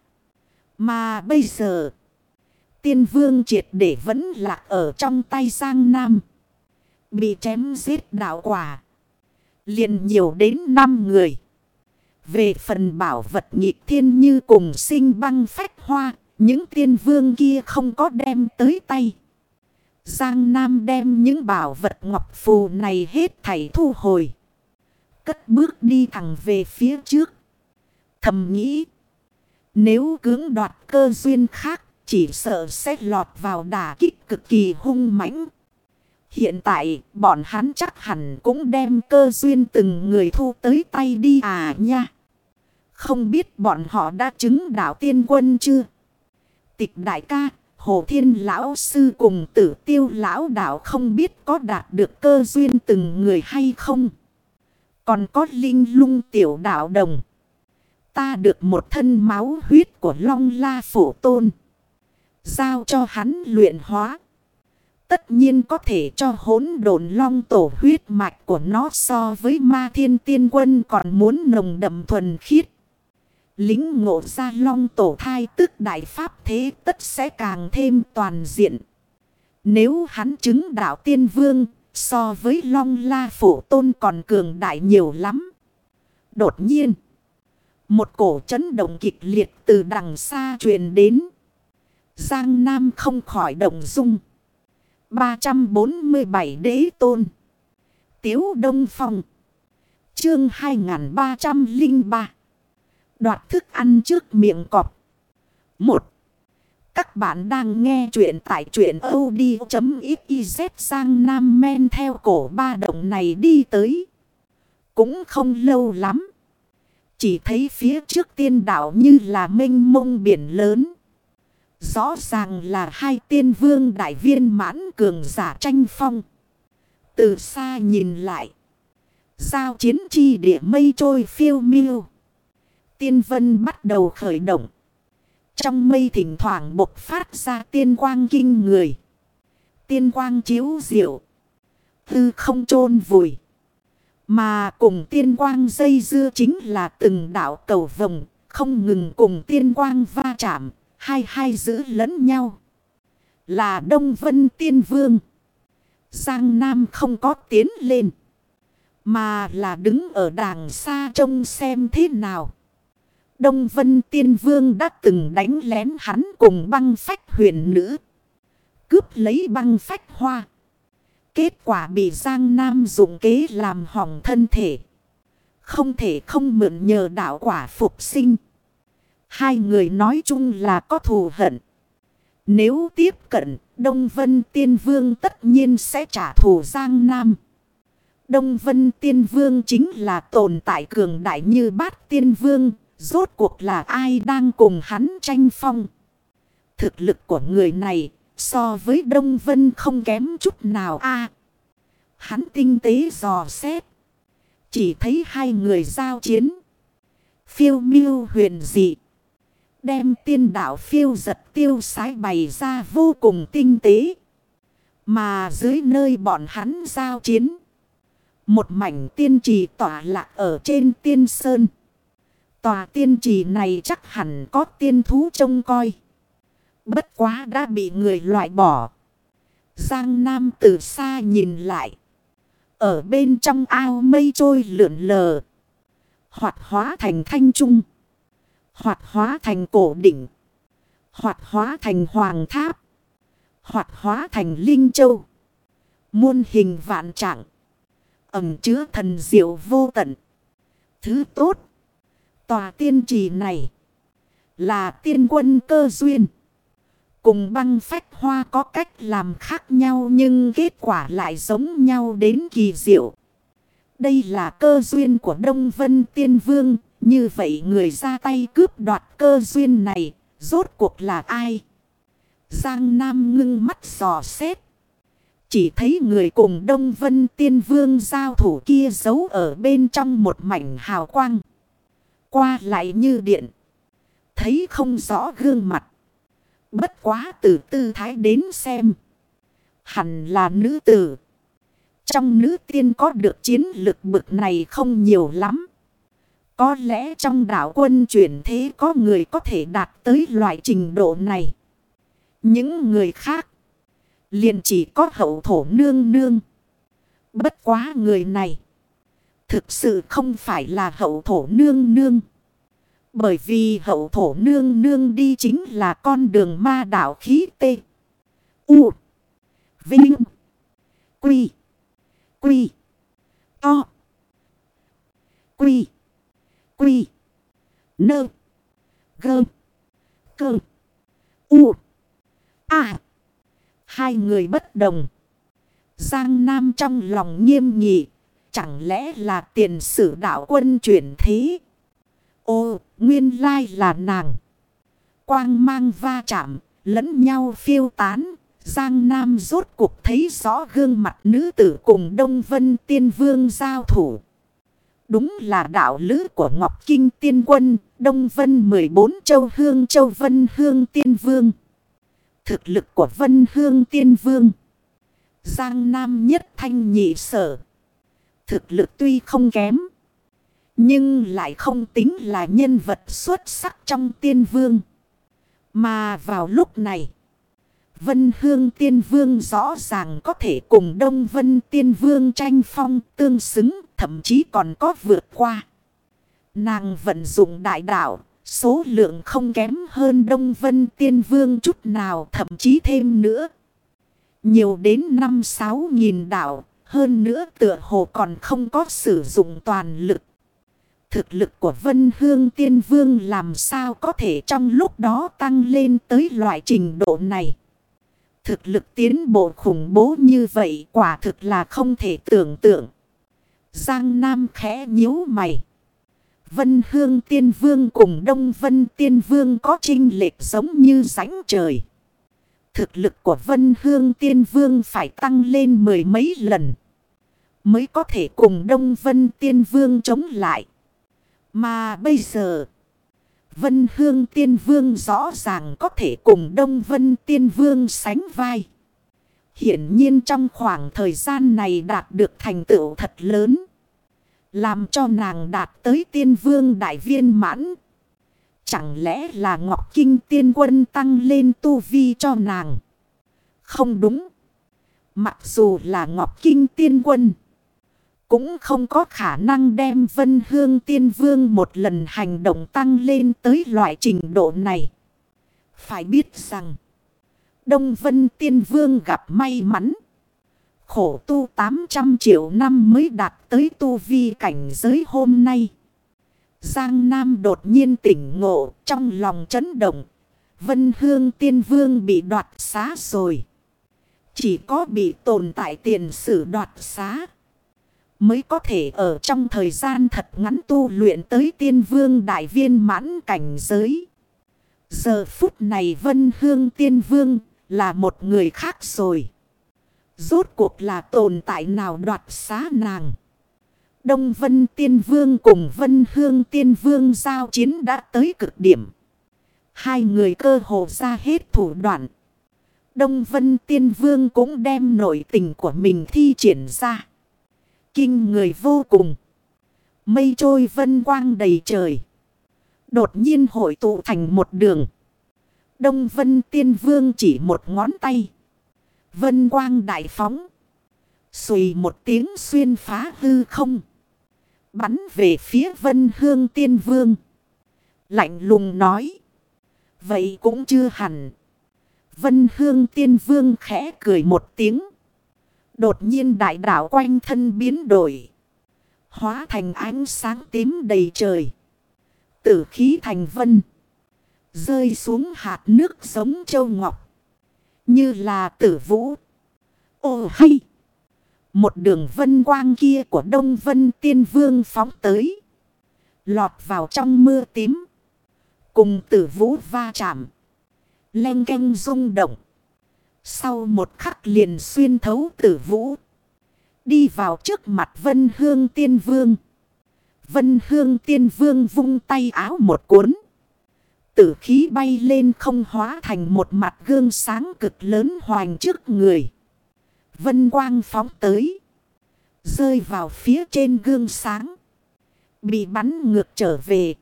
Mà bây giờ, tiên vương triệt để vẫn lạc ở trong tay sang nam. Bị chém giết đạo quả. liền nhiều đến 5 người. Về phần bảo vật nhị thiên như cùng sinh băng phách hoa, những tiên vương kia không có đem tới tay. Giang Nam đem những bảo vật ngọc phù này hết thảy thu hồi. Cất bước đi thẳng về phía trước. Thầm nghĩ. Nếu cưỡng đoạt cơ duyên khác, chỉ sợ sẽ lọt vào đả kích cực kỳ hung mãnh. Hiện tại, bọn hắn chắc hẳn cũng đem cơ duyên từng người thu tới tay đi à nha. Không biết bọn họ đã chứng đạo tiên quân chưa? Tịch đại ca, Hồ Thiên Lão Sư cùng tử tiêu Lão Đạo không biết có đạt được cơ duyên từng người hay không? Còn có linh lung tiểu đạo đồng. Ta được một thân máu huyết của Long La Phổ Tôn. Giao cho hắn luyện hóa. Tất nhiên có thể cho hỗn đồn long tổ huyết mạch của nó so với ma thiên tiên quân còn muốn nồng đậm thuần khiết. Lính ngộ ra long tổ thai tức đại pháp thế tất sẽ càng thêm toàn diện. Nếu hắn chứng đạo tiên vương, so với long la phổ tôn còn cường đại nhiều lắm. Đột nhiên, một cổ chấn động kịch liệt từ đằng xa truyền đến. Giang Nam không khỏi động dung. 347 đế tôn. Tiếu Đông Phong. Chương 2303. Đoạt thức ăn trước miệng cọp. 1. Các bạn đang nghe chuyện tại truyện od.xyz sang nam men theo cổ ba động này đi tới. Cũng không lâu lắm. Chỉ thấy phía trước tiên đảo như là mênh mông biển lớn. Rõ ràng là hai tiên vương đại viên mãn cường giả tranh phong. Từ xa nhìn lại. Giao chiến chi địa mây trôi phiêu miêu. Tiên vân bắt đầu khởi động. Trong mây thỉnh thoảng bộc phát ra tiên quang kinh người. Tiên quang chiếu diệu. Tư không chôn vùi. Mà cùng tiên quang dây dưa chính là từng đảo cầu vồng. Không ngừng cùng tiên quang va chạm. Hai hai giữ lẫn nhau. Là Đông Vân Tiên Vương. Giang Nam không có tiến lên. Mà là đứng ở đàng xa trông xem thế nào. Đông Vân Tiên Vương đã từng đánh lén hắn cùng băng phách huyền nữ. Cướp lấy băng phách hoa. Kết quả bị Giang Nam dùng kế làm hỏng thân thể. Không thể không mượn nhờ đạo quả phục sinh. Hai người nói chung là có thù hận. Nếu tiếp cận, Đông Vân Tiên Vương tất nhiên sẽ trả thù Giang Nam. Đông Vân Tiên Vương chính là tồn tại cường đại như bát Tiên Vương, Rốt cuộc là ai đang cùng hắn tranh phong? Thực lực của người này so với Đông Vân không kém chút nào a Hắn tinh tế dò xét. Chỉ thấy hai người giao chiến. Phiêu miêu huyền dị. Đem tiên đạo phiêu giật tiêu sái bày ra vô cùng tinh tế. Mà dưới nơi bọn hắn giao chiến. Một mảnh tiên trì tỏa lạc ở trên tiên sơn. Tòa tiên trì này chắc hẳn có tiên thú trông coi. Bất quá đã bị người loại bỏ. Giang Nam từ xa nhìn lại. Ở bên trong ao mây trôi lượn lờ. Hoạt hóa thành thanh trung. Hoạt hóa thành cổ đỉnh. Hoạt hóa thành hoàng tháp. Hoạt hóa thành linh châu. Muôn hình vạn trạng. Ẩm chứa thần diệu vô tận. Thứ tốt. Tòa tiên trì này là tiên quân cơ duyên. Cùng băng phách hoa có cách làm khác nhau nhưng kết quả lại giống nhau đến kỳ diệu. Đây là cơ duyên của Đông Vân Tiên Vương. Như vậy người ra tay cướp đoạt cơ duyên này, rốt cuộc là ai? Giang Nam ngưng mắt dò xét. Chỉ thấy người cùng Đông Vân Tiên Vương giao thủ kia giấu ở bên trong một mảnh hào quang qua lại như điện. Thấy không rõ gương mặt. Bất quá từ tư thái đến xem. Hẳn là nữ tử. Trong nữ tiên có được chiến lực bực này không nhiều lắm. Có lẽ trong đảo quân chuyển thế có người có thể đạt tới loại trình độ này. Những người khác. Liền chỉ có hậu thổ nương nương. Bất quá người này thực sự không phải là hậu thổ nương nương. Bởi vì hậu thổ nương nương đi chính là con đường ma đảo khí tê. U. Vinh. Quy. Quy. To. Quy. Quy. Nơ. Gơ. Cơ. U. À. Hai người bất đồng. Giang Nam trong lòng nghiêm nghị. Chẳng lẽ là tiền sử đạo quân chuyển thế? Ô, nguyên lai là nàng. Quang mang va chạm, lẫn nhau phiêu tán. Giang Nam rốt cuộc thấy rõ gương mặt nữ tử cùng Đông Vân Tiên Vương giao thủ. Đúng là đạo lữ của Ngọc Kinh Tiên Quân, Đông Vân 14 châu Hương châu Vân Hương Tiên Vương. Thực lực của Vân Hương Tiên Vương. Giang Nam nhất thanh nhị sở. Thực lực tuy không kém. Nhưng lại không tính là nhân vật xuất sắc trong tiên vương. Mà vào lúc này. Vân Hương Tiên Vương rõ ràng có thể cùng Đông Vân Tiên Vương tranh phong tương xứng, thậm chí còn có vượt qua. Nàng vận dụng đại đạo, số lượng không kém hơn Đông Vân Tiên Vương chút nào, thậm chí thêm nữa. Nhiều đến 5-6 nghìn đạo, hơn nữa tựa hồ còn không có sử dụng toàn lực. Thực lực của Vân Hương Tiên Vương làm sao có thể trong lúc đó tăng lên tới loại trình độ này. Thực lực tiến bộ khủng bố như vậy quả thực là không thể tưởng tượng. Giang Nam khẽ nhíu mày. Vân Hương Tiên Vương cùng Đông Vân Tiên Vương có trinh lệch giống như rãnh trời. Thực lực của Vân Hương Tiên Vương phải tăng lên mười mấy lần. Mới có thể cùng Đông Vân Tiên Vương chống lại. Mà bây giờ... Vân Hương Tiên Vương rõ ràng có thể cùng Đông Vân Tiên Vương sánh vai. Hiển nhiên trong khoảng thời gian này đạt được thành tựu thật lớn. Làm cho nàng đạt tới tiên vương đại viên mãn. Chẳng lẽ là Ngọc Kinh tiên quân tăng lên tu vi cho nàng? Không đúng. Mặc dù là Ngọc Kinh tiên quân. Cũng không có khả năng đem Vân Hương Tiên Vương một lần hành động tăng lên tới loại trình độ này. Phải biết rằng. Đông Vân Tiên Vương gặp may mắn. Khổ tu 800 triệu năm mới đạt tới tu vi cảnh giới hôm nay. Giang Nam đột nhiên tỉnh ngộ, trong lòng chấn động. Vân Hương Tiên Vương bị đoạt xá rồi. Chỉ có bị tồn tại tiền sử đoạt xá. Mới có thể ở trong thời gian thật ngắn tu luyện tới tiên vương đại viên mãn cảnh giới. Giờ phút này Vân Hương Tiên Vương là một người khác rồi. Rốt cuộc là tồn tại nào đoạt xá nàng. Đông Vân Tiên Vương cùng Vân Hương Tiên Vương giao chiến đã tới cực điểm. Hai người cơ hồ ra hết thủ đoạn. Đông Vân Tiên Vương cũng đem nội tình của mình thi triển ra. Kinh người vô cùng. Mây trôi vân quang đầy trời. Đột nhiên hội tụ thành một đường. Đông Vân Tiên Vương chỉ một ngón tay. Vân quang đại phóng. Xùy một tiếng xuyên phá hư không. Bắn về phía Vân Hương Tiên Vương. Lạnh lùng nói. Vậy cũng chưa hẳn. Vân Hương Tiên Vương khẽ cười một tiếng. Đột nhiên đại đảo quanh thân biến đổi. Hóa thành ánh sáng tím đầy trời. Tử khí thành vân. Rơi xuống hạt nước giống châu ngọc. Như là tử vũ. Ô hay! Một đường vân quang kia của Đông Vân Tiên Vương phóng tới. Lọt vào trong mưa tím. Cùng tử vũ va chạm. Len canh rung động. Sau một khắc liền xuyên thấu tử vũ. Đi vào trước mặt Vân Hương Tiên Vương. Vân Hương Tiên Vương vung tay áo một cuốn. Tử khí bay lên không hóa thành một mặt gương sáng cực lớn hoành trước người. Vân quang phóng tới. Rơi vào phía trên gương sáng. Bị bắn ngược trở về.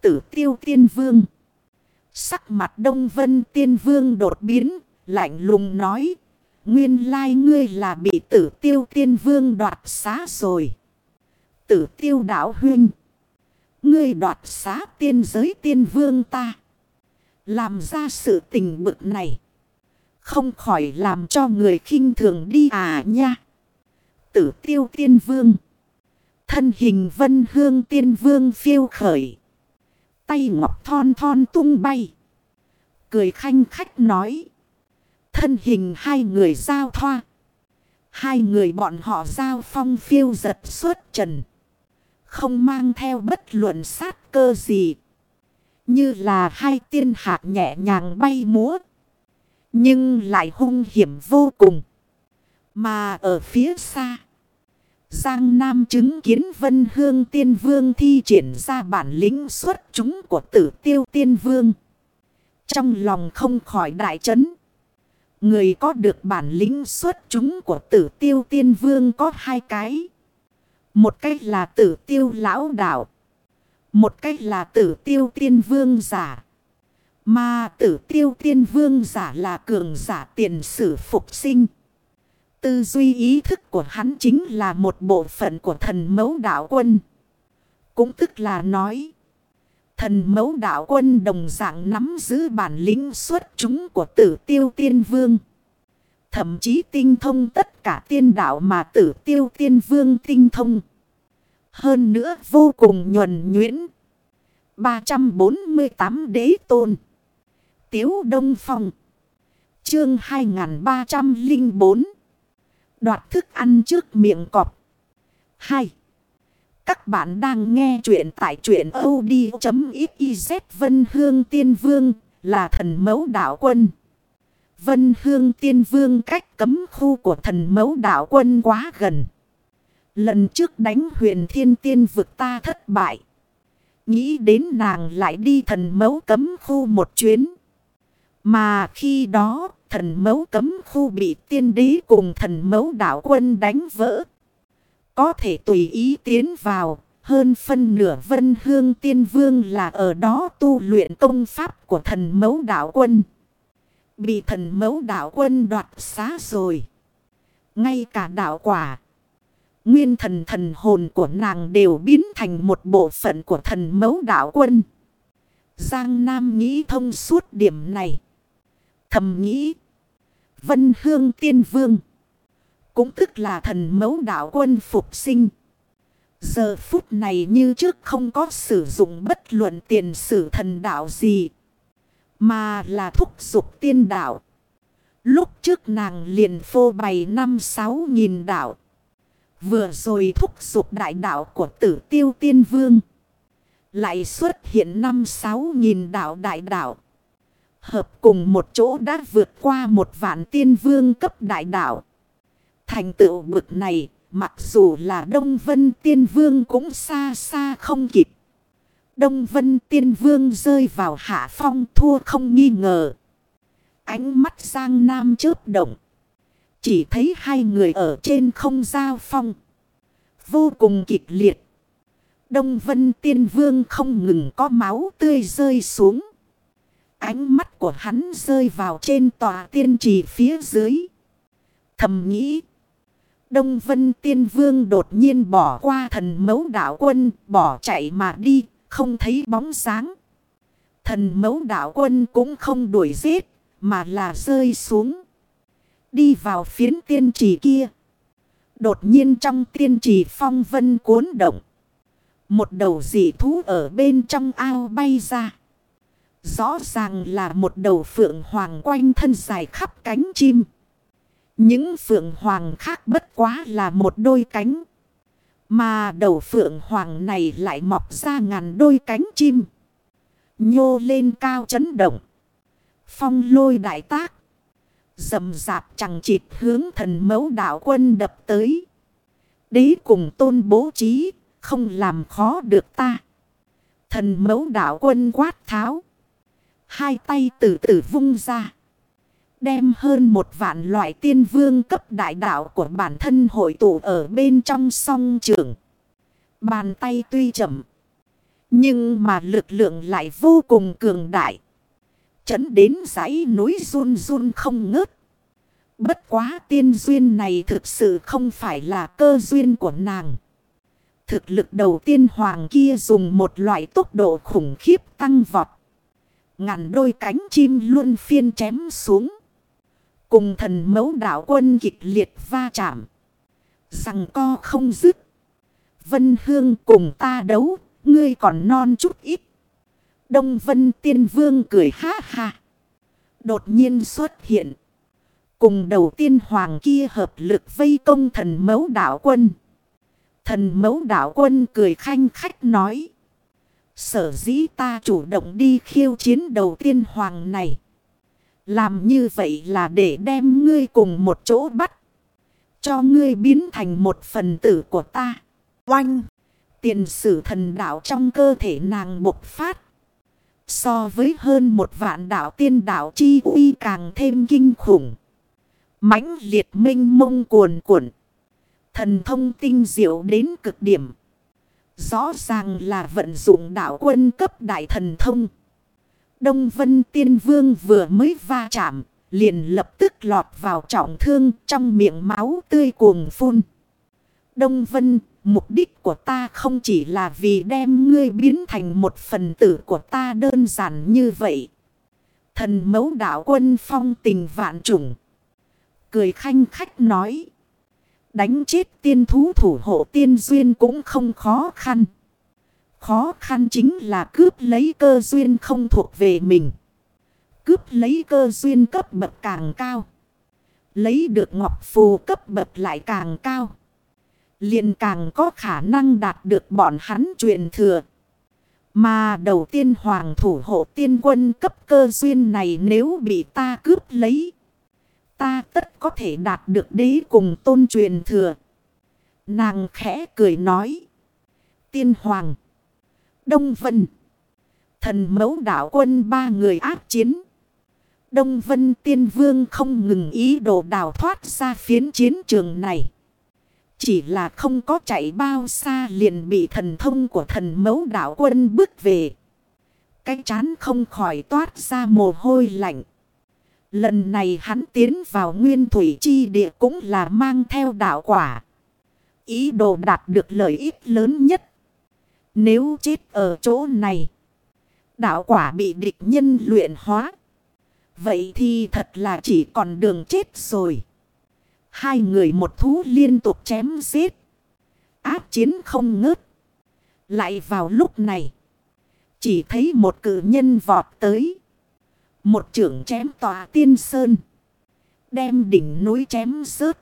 Tử tiêu tiên vương. Sắc mặt đông vân tiên vương đột biến lạnh lùng nói. Nguyên lai ngươi là bị tử tiêu tiên vương đoạt xá rồi. Tử tiêu đảo huynh. Ngươi đoạt xá tiên giới tiên vương ta. Làm ra sự tình bực này. Không khỏi làm cho người khinh thường đi à nha. Tử tiêu tiên vương. Thân hình vân hương tiên vương phiêu khởi. Tay ngọc thon thon tung bay. Cười khanh khách nói. Thân hình hai người giao thoa. Hai người bọn họ giao phong phiêu giật suốt trần. Không mang theo bất luận sát cơ gì. Như là hai tiên hạt nhẹ nhàng bay múa. Nhưng lại hung hiểm vô cùng. Mà ở phía xa. Giang Nam chứng kiến Vân Hương Tiên Vương thi triển ra bản lĩnh xuất chúng của tử tiêu Tiên Vương. Trong lòng không khỏi đại chấn. Người có được bản lĩnh xuất chúng của tử tiêu Tiên Vương có hai cái. Một cách là tử tiêu lão đạo. Một cách là tử tiêu tiên vương giả. Mà tử tiêu tiên vương giả là cường giả tiền sử phục sinh. Tư duy ý thức của hắn chính là một bộ phận của thần mẫu đạo quân. Cũng tức là nói. Thần mẫu đạo quân đồng dạng nắm giữ bản lĩnh xuất chúng của tử tiêu tiên vương. Thậm chí tinh thông tất cả tiên đạo mà tử tiêu tiên vương tinh thông. Hơn nữa vô cùng nhuần nhuyễn. 348 đế tôn. Tiếu Đông Phong. Chương 2304. Đoạt thức ăn trước miệng cọp. 2. Các bạn đang nghe chuyện tại truyện od.xyz Vân Hương Tiên Vương, là thần mẫu đạo quân. Vân Hương Tiên Vương cách cấm khu của thần mẫu đạo quân quá gần. Lần trước đánh huyền thiên tiên vực ta thất bại. Nghĩ đến nàng lại đi thần mẫu cấm khu một chuyến. Mà khi đó, thần mẫu cấm khu bị tiên đế cùng thần mẫu đảo quân đánh vỡ. Có thể tùy ý tiến vào. Hơn phân nửa vân hương tiên vương là ở đó tu luyện công pháp của thần mẫu đảo quân. Bị thần mẫu đảo quân đoạt xá rồi. Ngay cả đảo quả. Nguyên thần thần hồn của nàng đều biến thành một bộ phận của thần mẫu đạo quân. Giang Nam nghĩ thông suốt điểm này. Thầm nghĩ. Vân Hương Tiên Vương. Cũng tức là thần mẫu đạo quân phục sinh. Giờ phút này như trước không có sử dụng bất luận tiền sử thần đạo gì. Mà là thúc dục tiên đạo. Lúc trước nàng liền phô bày năm sáu nghìn đạo. Vừa rồi thúc dục đại đạo của tử tiêu tiên vương. Lại xuất hiện năm sáu nghìn đạo đại đạo. Hợp cùng một chỗ đã vượt qua một vạn tiên vương cấp đại đạo. Thành tựu bực này, mặc dù là Đông Vân Tiên Vương cũng xa xa không kịp. Đông Vân Tiên Vương rơi vào hạ phong thua không nghi ngờ. Ánh mắt Giang Nam chớp động. Chỉ thấy hai người ở trên không giao phong. Vô cùng kịch liệt. Đông Vân Tiên Vương không ngừng có máu tươi rơi xuống. Ánh mắt của hắn rơi vào trên tòa tiên trì phía dưới. Thầm nghĩ. Đông Vân Tiên Vương đột nhiên bỏ qua thần mẫu đạo quân, bỏ chạy mà đi, không thấy bóng sáng. Thần mẫu đạo quân cũng không đuổi giết, mà là rơi xuống. Đi vào phiến tiên trì kia. Đột nhiên trong tiên trì phong vân cuốn động. Một đầu dị thú ở bên trong ao bay ra. Rõ ràng là một đầu phượng hoàng quanh thân dài khắp cánh chim. Những phượng hoàng khác bất quá là một đôi cánh. Mà đầu phượng hoàng này lại mọc ra ngàn đôi cánh chim. Nhô lên cao chấn động. Phong lôi đại tác. Dầm dạp chẳng chịt hướng thần mẫu đạo quân đập tới. Đế cùng tôn bố trí, không làm khó được ta. Thần mẫu đạo quân quát tháo. Hai tay từ từ vung ra. Đem hơn một vạn loại tiên vương cấp đại đạo của bản thân hội tụ ở bên trong song trường. Bàn tay tuy chậm. Nhưng mà lực lượng lại vô cùng cường đại. Chấn đến dãy núi run run không ngớt. Bất quá tiên duyên này thực sự không phải là cơ duyên của nàng. Thực lực đầu tiên hoàng kia dùng một loại tốc độ khủng khiếp tăng vọt. Ngàn đôi cánh chim luôn phiên chém xuống. Cùng thần mấu đảo quân kịch liệt va chạm. Rằng co không dứt. Vân Hương cùng ta đấu, ngươi còn non chút ít. Đông Vân Tiên Vương cười ha ha. Đột nhiên xuất hiện. Cùng đầu tiên hoàng kia hợp lực vây công thần mấu đảo quân. Thần mấu đảo quân cười khanh khách nói. Sở dĩ ta chủ động đi khiêu chiến đầu tiên hoàng này. Làm như vậy là để đem ngươi cùng một chỗ bắt. Cho ngươi biến thành một phần tử của ta. Oanh! Tiền sử thần đạo trong cơ thể nàng bộc phát. So với hơn một vạn đạo tiên đạo chi uy càng thêm kinh khủng. mãnh liệt minh mông cuồn cuộn. Thần thông tinh diệu đến cực điểm. Rõ ràng là vận dụng đạo quân cấp đại thần thông. Đông Vân Tiên Vương vừa mới va chạm, liền lập tức lọt vào trọng thương trong miệng máu tươi cuồng phun. Đông Vân, mục đích của ta không chỉ là vì đem ngươi biến thành một phần tử của ta đơn giản như vậy. Thần mẫu đạo quân phong tình vạn trùng. Cười khanh khách nói. Đánh chết tiên thú thủ hộ tiên duyên cũng không khó khăn. Khó khăn chính là cướp lấy cơ duyên không thuộc về mình. Cướp lấy cơ duyên cấp bậc càng cao. Lấy được ngọc phù cấp bậc lại càng cao. liền càng có khả năng đạt được bọn hắn truyền thừa. Mà đầu tiên hoàng thủ hộ tiên quân cấp cơ duyên này nếu bị ta cướp lấy. Ta tất có thể đạt được đế cùng tôn truyền thừa. Nàng khẽ cười nói. Tiên hoàng. Đông Vân. Thần mẫu đảo quân ba người áp chiến. Đông Vân Tiên Vương không ngừng ý đồ đào thoát ra phiến chiến trường này. Chỉ là không có chạy bao xa liền bị thần thông của thần mẫu đảo quân bước về. Cái chán không khỏi toát ra mồ hôi lạnh. Lần này hắn tiến vào nguyên thủy chi địa cũng là mang theo đạo quả. Ý đồ đạt được lợi ích lớn nhất. Nếu chết ở chỗ này. Đạo quả bị địch nhân luyện hóa. Vậy thì thật là chỉ còn đường chết rồi. Hai người một thú liên tục chém giết. Áp chiến không ngớt. Lại vào lúc này. Chỉ thấy một cử nhân vọt tới. Một trưởng chém tòa tiên sơn. Đem đỉnh núi chém rớt.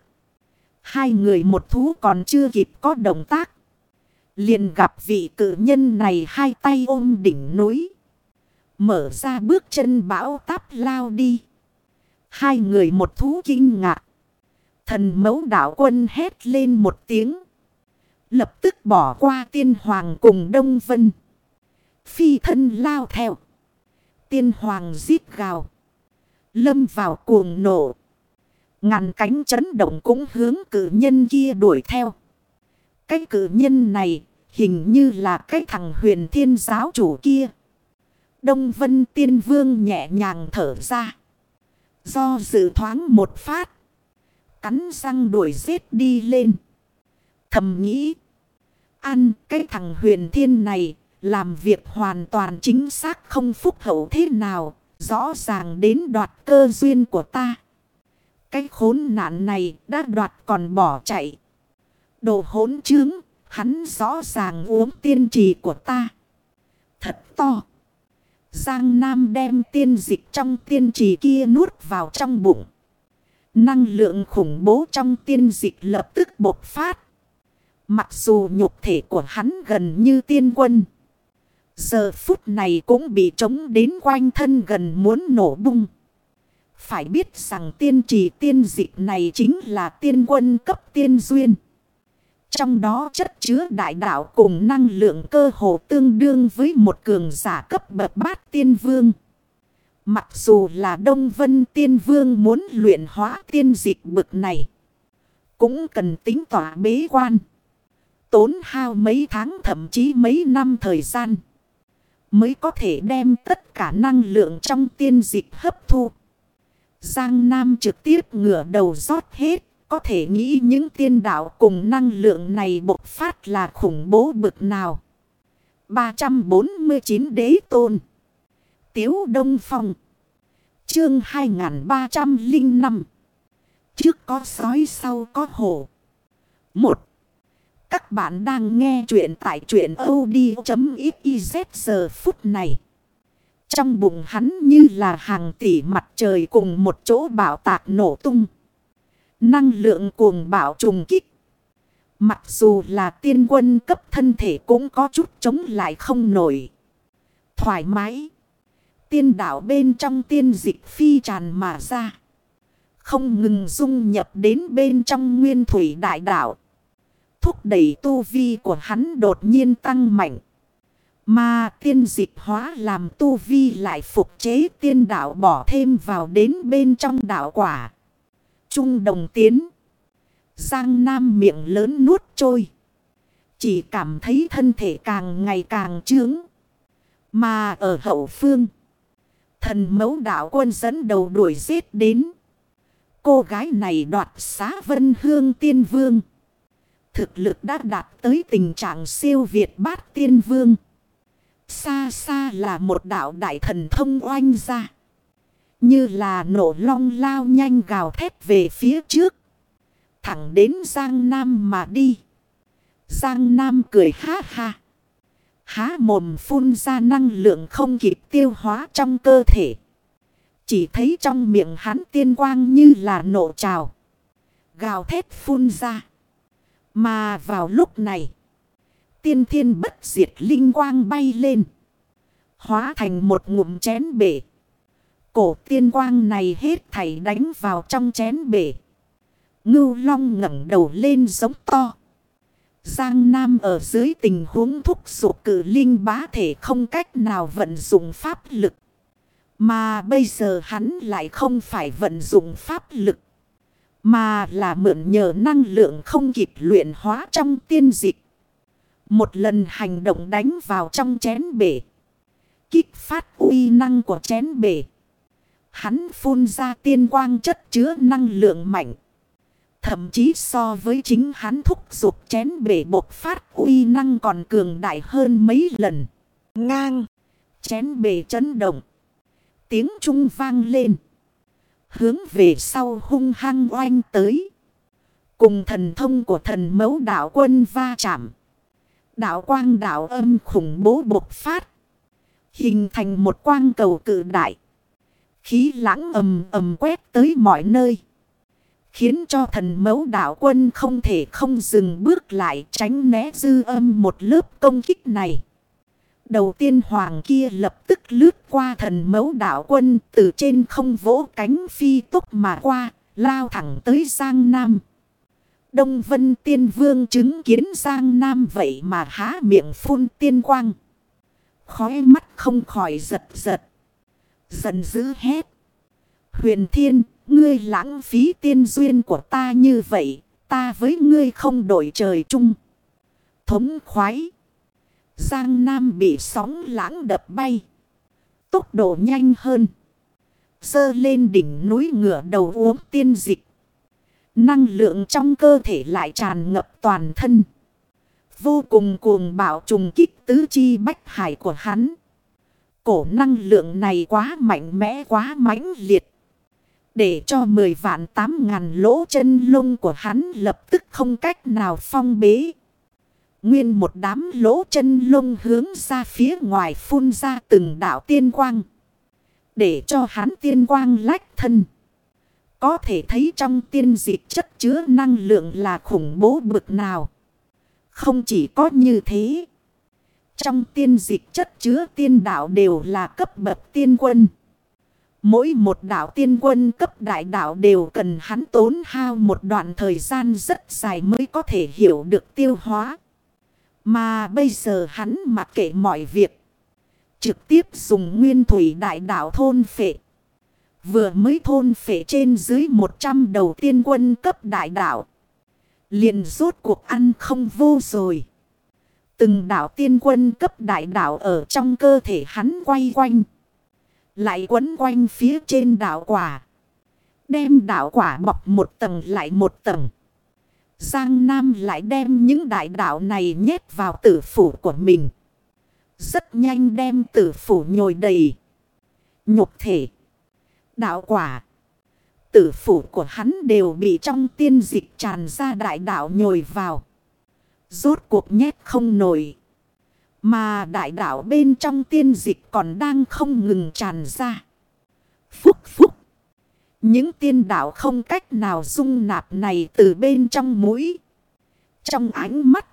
Hai người một thú còn chưa kịp có động tác. Liền gặp vị cử nhân này hai tay ôm đỉnh núi. Mở ra bước chân bão táp lao đi. Hai người một thú kinh ngạc. Thần mẫu đảo quân hét lên một tiếng. Lập tức bỏ qua tiên hoàng cùng Đông Vân. Phi thân lao theo. Tiên hoàng giết gào. Lâm vào cuồng nổ. Ngàn cánh chấn động cũng hướng cử nhân kia đuổi theo. Cái cử nhân này hình như là cái thằng huyền thiên giáo chủ kia. Đông Vân Tiên Vương nhẹ nhàng thở ra. Do dự thoáng một phát. Cắn răng đuổi giết đi lên. Thầm nghĩ. Ăn cái thằng huyền thiên này. Làm việc hoàn toàn chính xác không phúc hậu thế nào. Rõ ràng đến đoạt cơ duyên của ta. Cái khốn nạn này đã đoạt còn bỏ chạy. Đồ hỗn trướng. Hắn rõ ràng uống tiên trì của ta. Thật to. Giang Nam đem tiên dịch trong tiên trì kia nuốt vào trong bụng. Năng lượng khủng bố trong tiên dịch lập tức bộc phát. Mặc dù nhục thể của hắn gần như tiên quân. Giờ phút này cũng bị trống đến quanh thân gần muốn nổ bung. Phải biết rằng tiên trì tiên dịch này chính là tiên quân cấp tiên duyên. Trong đó chất chứa đại đạo cùng năng lượng cơ hồ tương đương với một cường giả cấp bậc bát tiên vương. Mặc dù là Đông Vân tiên vương muốn luyện hóa tiên dịch bực này. Cũng cần tính tỏa bế quan. Tốn hao mấy tháng thậm chí mấy năm thời gian. Mới có thể đem tất cả năng lượng trong tiên dịch hấp thu. Giang Nam trực tiếp ngửa đầu rót hết có thể nghĩ những tiên đạo cùng năng lượng này bộc phát là khủng bố bực nào. 349 Đế Tôn Tiếu Đông Phong Chương 2305 Trước có sói, sau có hổ 1. Các bạn đang nghe chuyện tại chuyện od.xyz giờ phút này. Trong bụng hắn như là hàng tỷ mặt trời cùng một chỗ bảo tạc nổ tung. Năng lượng cuồng bạo trùng kích. Mặc dù là tiên quân cấp thân thể cũng có chút chống lại không nổi. Thoải mái. Tiên đảo bên trong tiên dịch phi tràn mà ra. Không ngừng dung nhập đến bên trong nguyên thủy đại đảo. Thúc đẩy tu vi của hắn đột nhiên tăng mạnh. Mà tiên dịch hóa làm tu vi lại phục chế tiên đảo bỏ thêm vào đến bên trong đảo quả chung đồng tiến. Giang Nam miệng lớn nuốt trôi. Chỉ cảm thấy thân thể càng ngày càng trướng. Mà ở hậu phương. Thần mẫu đạo quân dẫn đầu đuổi giết đến. Cô gái này đoạt xá vân hương tiên vương. Thực lực đã đạt tới tình trạng siêu việt bát tiên vương. Xa xa là một đạo đại thần thông oanh ra. Như là nổ long lao nhanh gào thét về phía trước. Thẳng đến Giang Nam mà đi. Giang Nam cười ha ha. Há mồm phun ra năng lượng không kịp tiêu hóa trong cơ thể. Chỉ thấy trong miệng hắn tiên quang như là nổ trào. Gào thét phun ra. Mà vào lúc này. Tiên thiên bất diệt linh quang bay lên. Hóa thành một ngụm chén bể. Cổ tiên quang này hết thảy đánh vào trong chén bể. Ngưu long ngẩng đầu lên giống to. Giang Nam ở dưới tình huống thúc giục cử linh bá thể không cách nào vận dụng pháp lực. Mà bây giờ hắn lại không phải vận dụng pháp lực. Mà là mượn nhờ năng lượng không kịp luyện hóa trong tiên dịch. Một lần hành động đánh vào trong chén bể. Kích phát uy năng của chén bể. Hắn phun ra tiên quang chất chứa năng lượng mạnh. Thậm chí so với chính hắn thúc giục chén bể bột phát uy năng còn cường đại hơn mấy lần. Ngang. Chén bể chấn động. Tiếng trung vang lên. Hướng về sau hung hăng oanh tới. Cùng thần thông của thần mẫu đạo quân va chạm. Đạo quang đạo âm khủng bố bộc phát. Hình thành một quang cầu cự đại. Khí lãng ầm ầm quét tới mọi nơi. Khiến cho thần mẫu đạo quân không thể không dừng bước lại tránh né dư âm một lớp công kích này. Đầu tiên hoàng kia lập tức lướt qua thần mẫu đạo quân từ trên không vỗ cánh phi tốc mà qua, lao thẳng tới Giang Nam. Đông Vân Tiên Vương chứng kiến Giang Nam vậy mà há miệng phun tiên quang. Khói mắt không khỏi giật giật. Dần dữ hét. Huyền Thiên, ngươi lãng phí tiên duyên của ta như vậy, ta với ngươi không đổi trời chung. Thống khoái. Giang Nam bị sóng lãng đập bay. Tốc độ nhanh hơn. Dơ lên đỉnh núi ngửa đầu uống tiên dịch. Năng lượng trong cơ thể lại tràn ngập toàn thân. Vô cùng cuồng bạo trùng kích tứ chi bách hải của hắn. Cổ năng lượng này quá mạnh mẽ, quá mãnh liệt. Để cho 10 vạn 8 ngàn lỗ chân lông của hắn lập tức không cách nào phong bế. Nguyên một đám lỗ chân lông hướng ra phía ngoài phun ra từng đảo tiên quang. Để cho hắn tiên quang lách thân. Có thể thấy trong tiên dịch chất chứa năng lượng là khủng bố bực nào. Không chỉ có như thế. Trong tiên dịch chất chứa tiên đạo đều là cấp bậc tiên quân. Mỗi một đạo tiên quân, cấp đại đạo đều cần hắn tốn hao một đoạn thời gian rất dài mới có thể hiểu được tiêu hóa. Mà bây giờ hắn mặc kệ mọi việc. Trực tiếp dùng nguyên thủy đại đạo thôn phệ. Vừa mới thôn phệ trên dưới 100 đầu tiên quân cấp đại đạo. liền rốt cuộc ăn không vô rồi. Từng đạo tiên quân cấp đại đạo ở trong cơ thể hắn quay quanh. Lại quấn quanh phía trên đảo quả. Đem đạo quả bọc một tầng lại một tầng. Giang Nam lại đem những đại đạo này nhét vào tử phủ của mình. Rất nhanh đem tử phủ nhồi đầy. Nhục thể. Đạo quả. Tử phủ của hắn đều bị trong tiên dịch tràn ra đại đạo nhồi vào. Rốt cuộc nhét không nổi. Mà đại đạo bên trong tiên dịch còn đang không ngừng tràn ra. Phúc phúc. Những tiên đạo không cách nào dung nạp này từ bên trong mũi. Trong ánh mắt.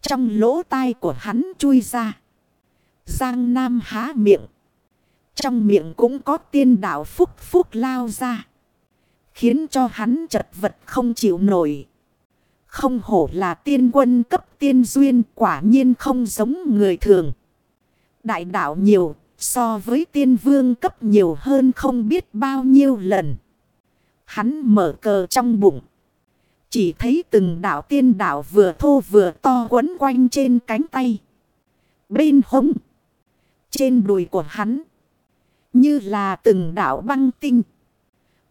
Trong lỗ tai của hắn chui ra. Giang Nam há miệng. Trong miệng cũng có tiên đạo phúc phúc lao ra. Khiến cho hắn chật vật không chịu nổi. Không hổ là tiên quân cấp tiên duyên, quả nhiên không giống người thường. Đại đạo nhiều, so với tiên vương cấp nhiều hơn không biết bao nhiêu lần. Hắn mở cờ trong bụng. Chỉ thấy từng đạo tiên đạo vừa thô vừa to quấn quanh trên cánh tay. Bên hông. Trên đùi của hắn. Như là từng đạo băng tinh.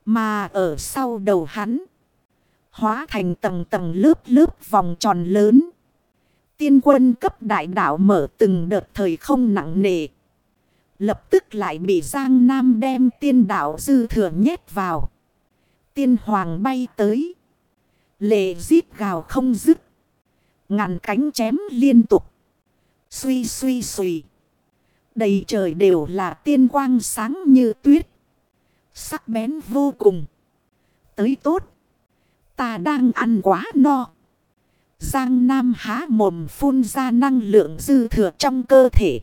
Mà ở sau đầu hắn. Hóa thành tầng tầng lớp lớp vòng tròn lớn. Tiên quân cấp đại đạo mở từng đợt thời không nặng nề. Lập tức lại bị Giang Nam đem tiên đạo dư thừa nhét vào. Tiên hoàng bay tới. Lệ giết gào không dứt. Ngàn cánh chém liên tục. Suy suy suy. Đầy trời đều là tiên quang sáng như tuyết. Sắc bén vô cùng. Tới tốt. Ta đang ăn quá no. Giang Nam há mồm phun ra năng lượng dư thừa trong cơ thể.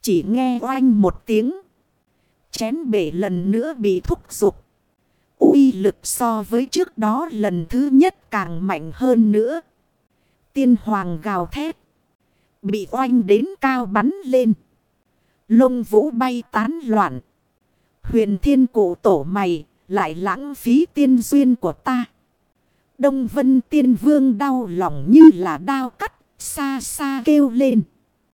Chỉ nghe oanh một tiếng. Chén bể lần nữa bị thúc giục. uy lực so với trước đó lần thứ nhất càng mạnh hơn nữa. Tiên hoàng gào thét. Bị oanh đến cao bắn lên. Lông vũ bay tán loạn. Huyền thiên cụ tổ mày lại lãng phí tiên duyên của ta. Đông vân tiên vương đau lòng như là đao cắt, xa xa kêu lên.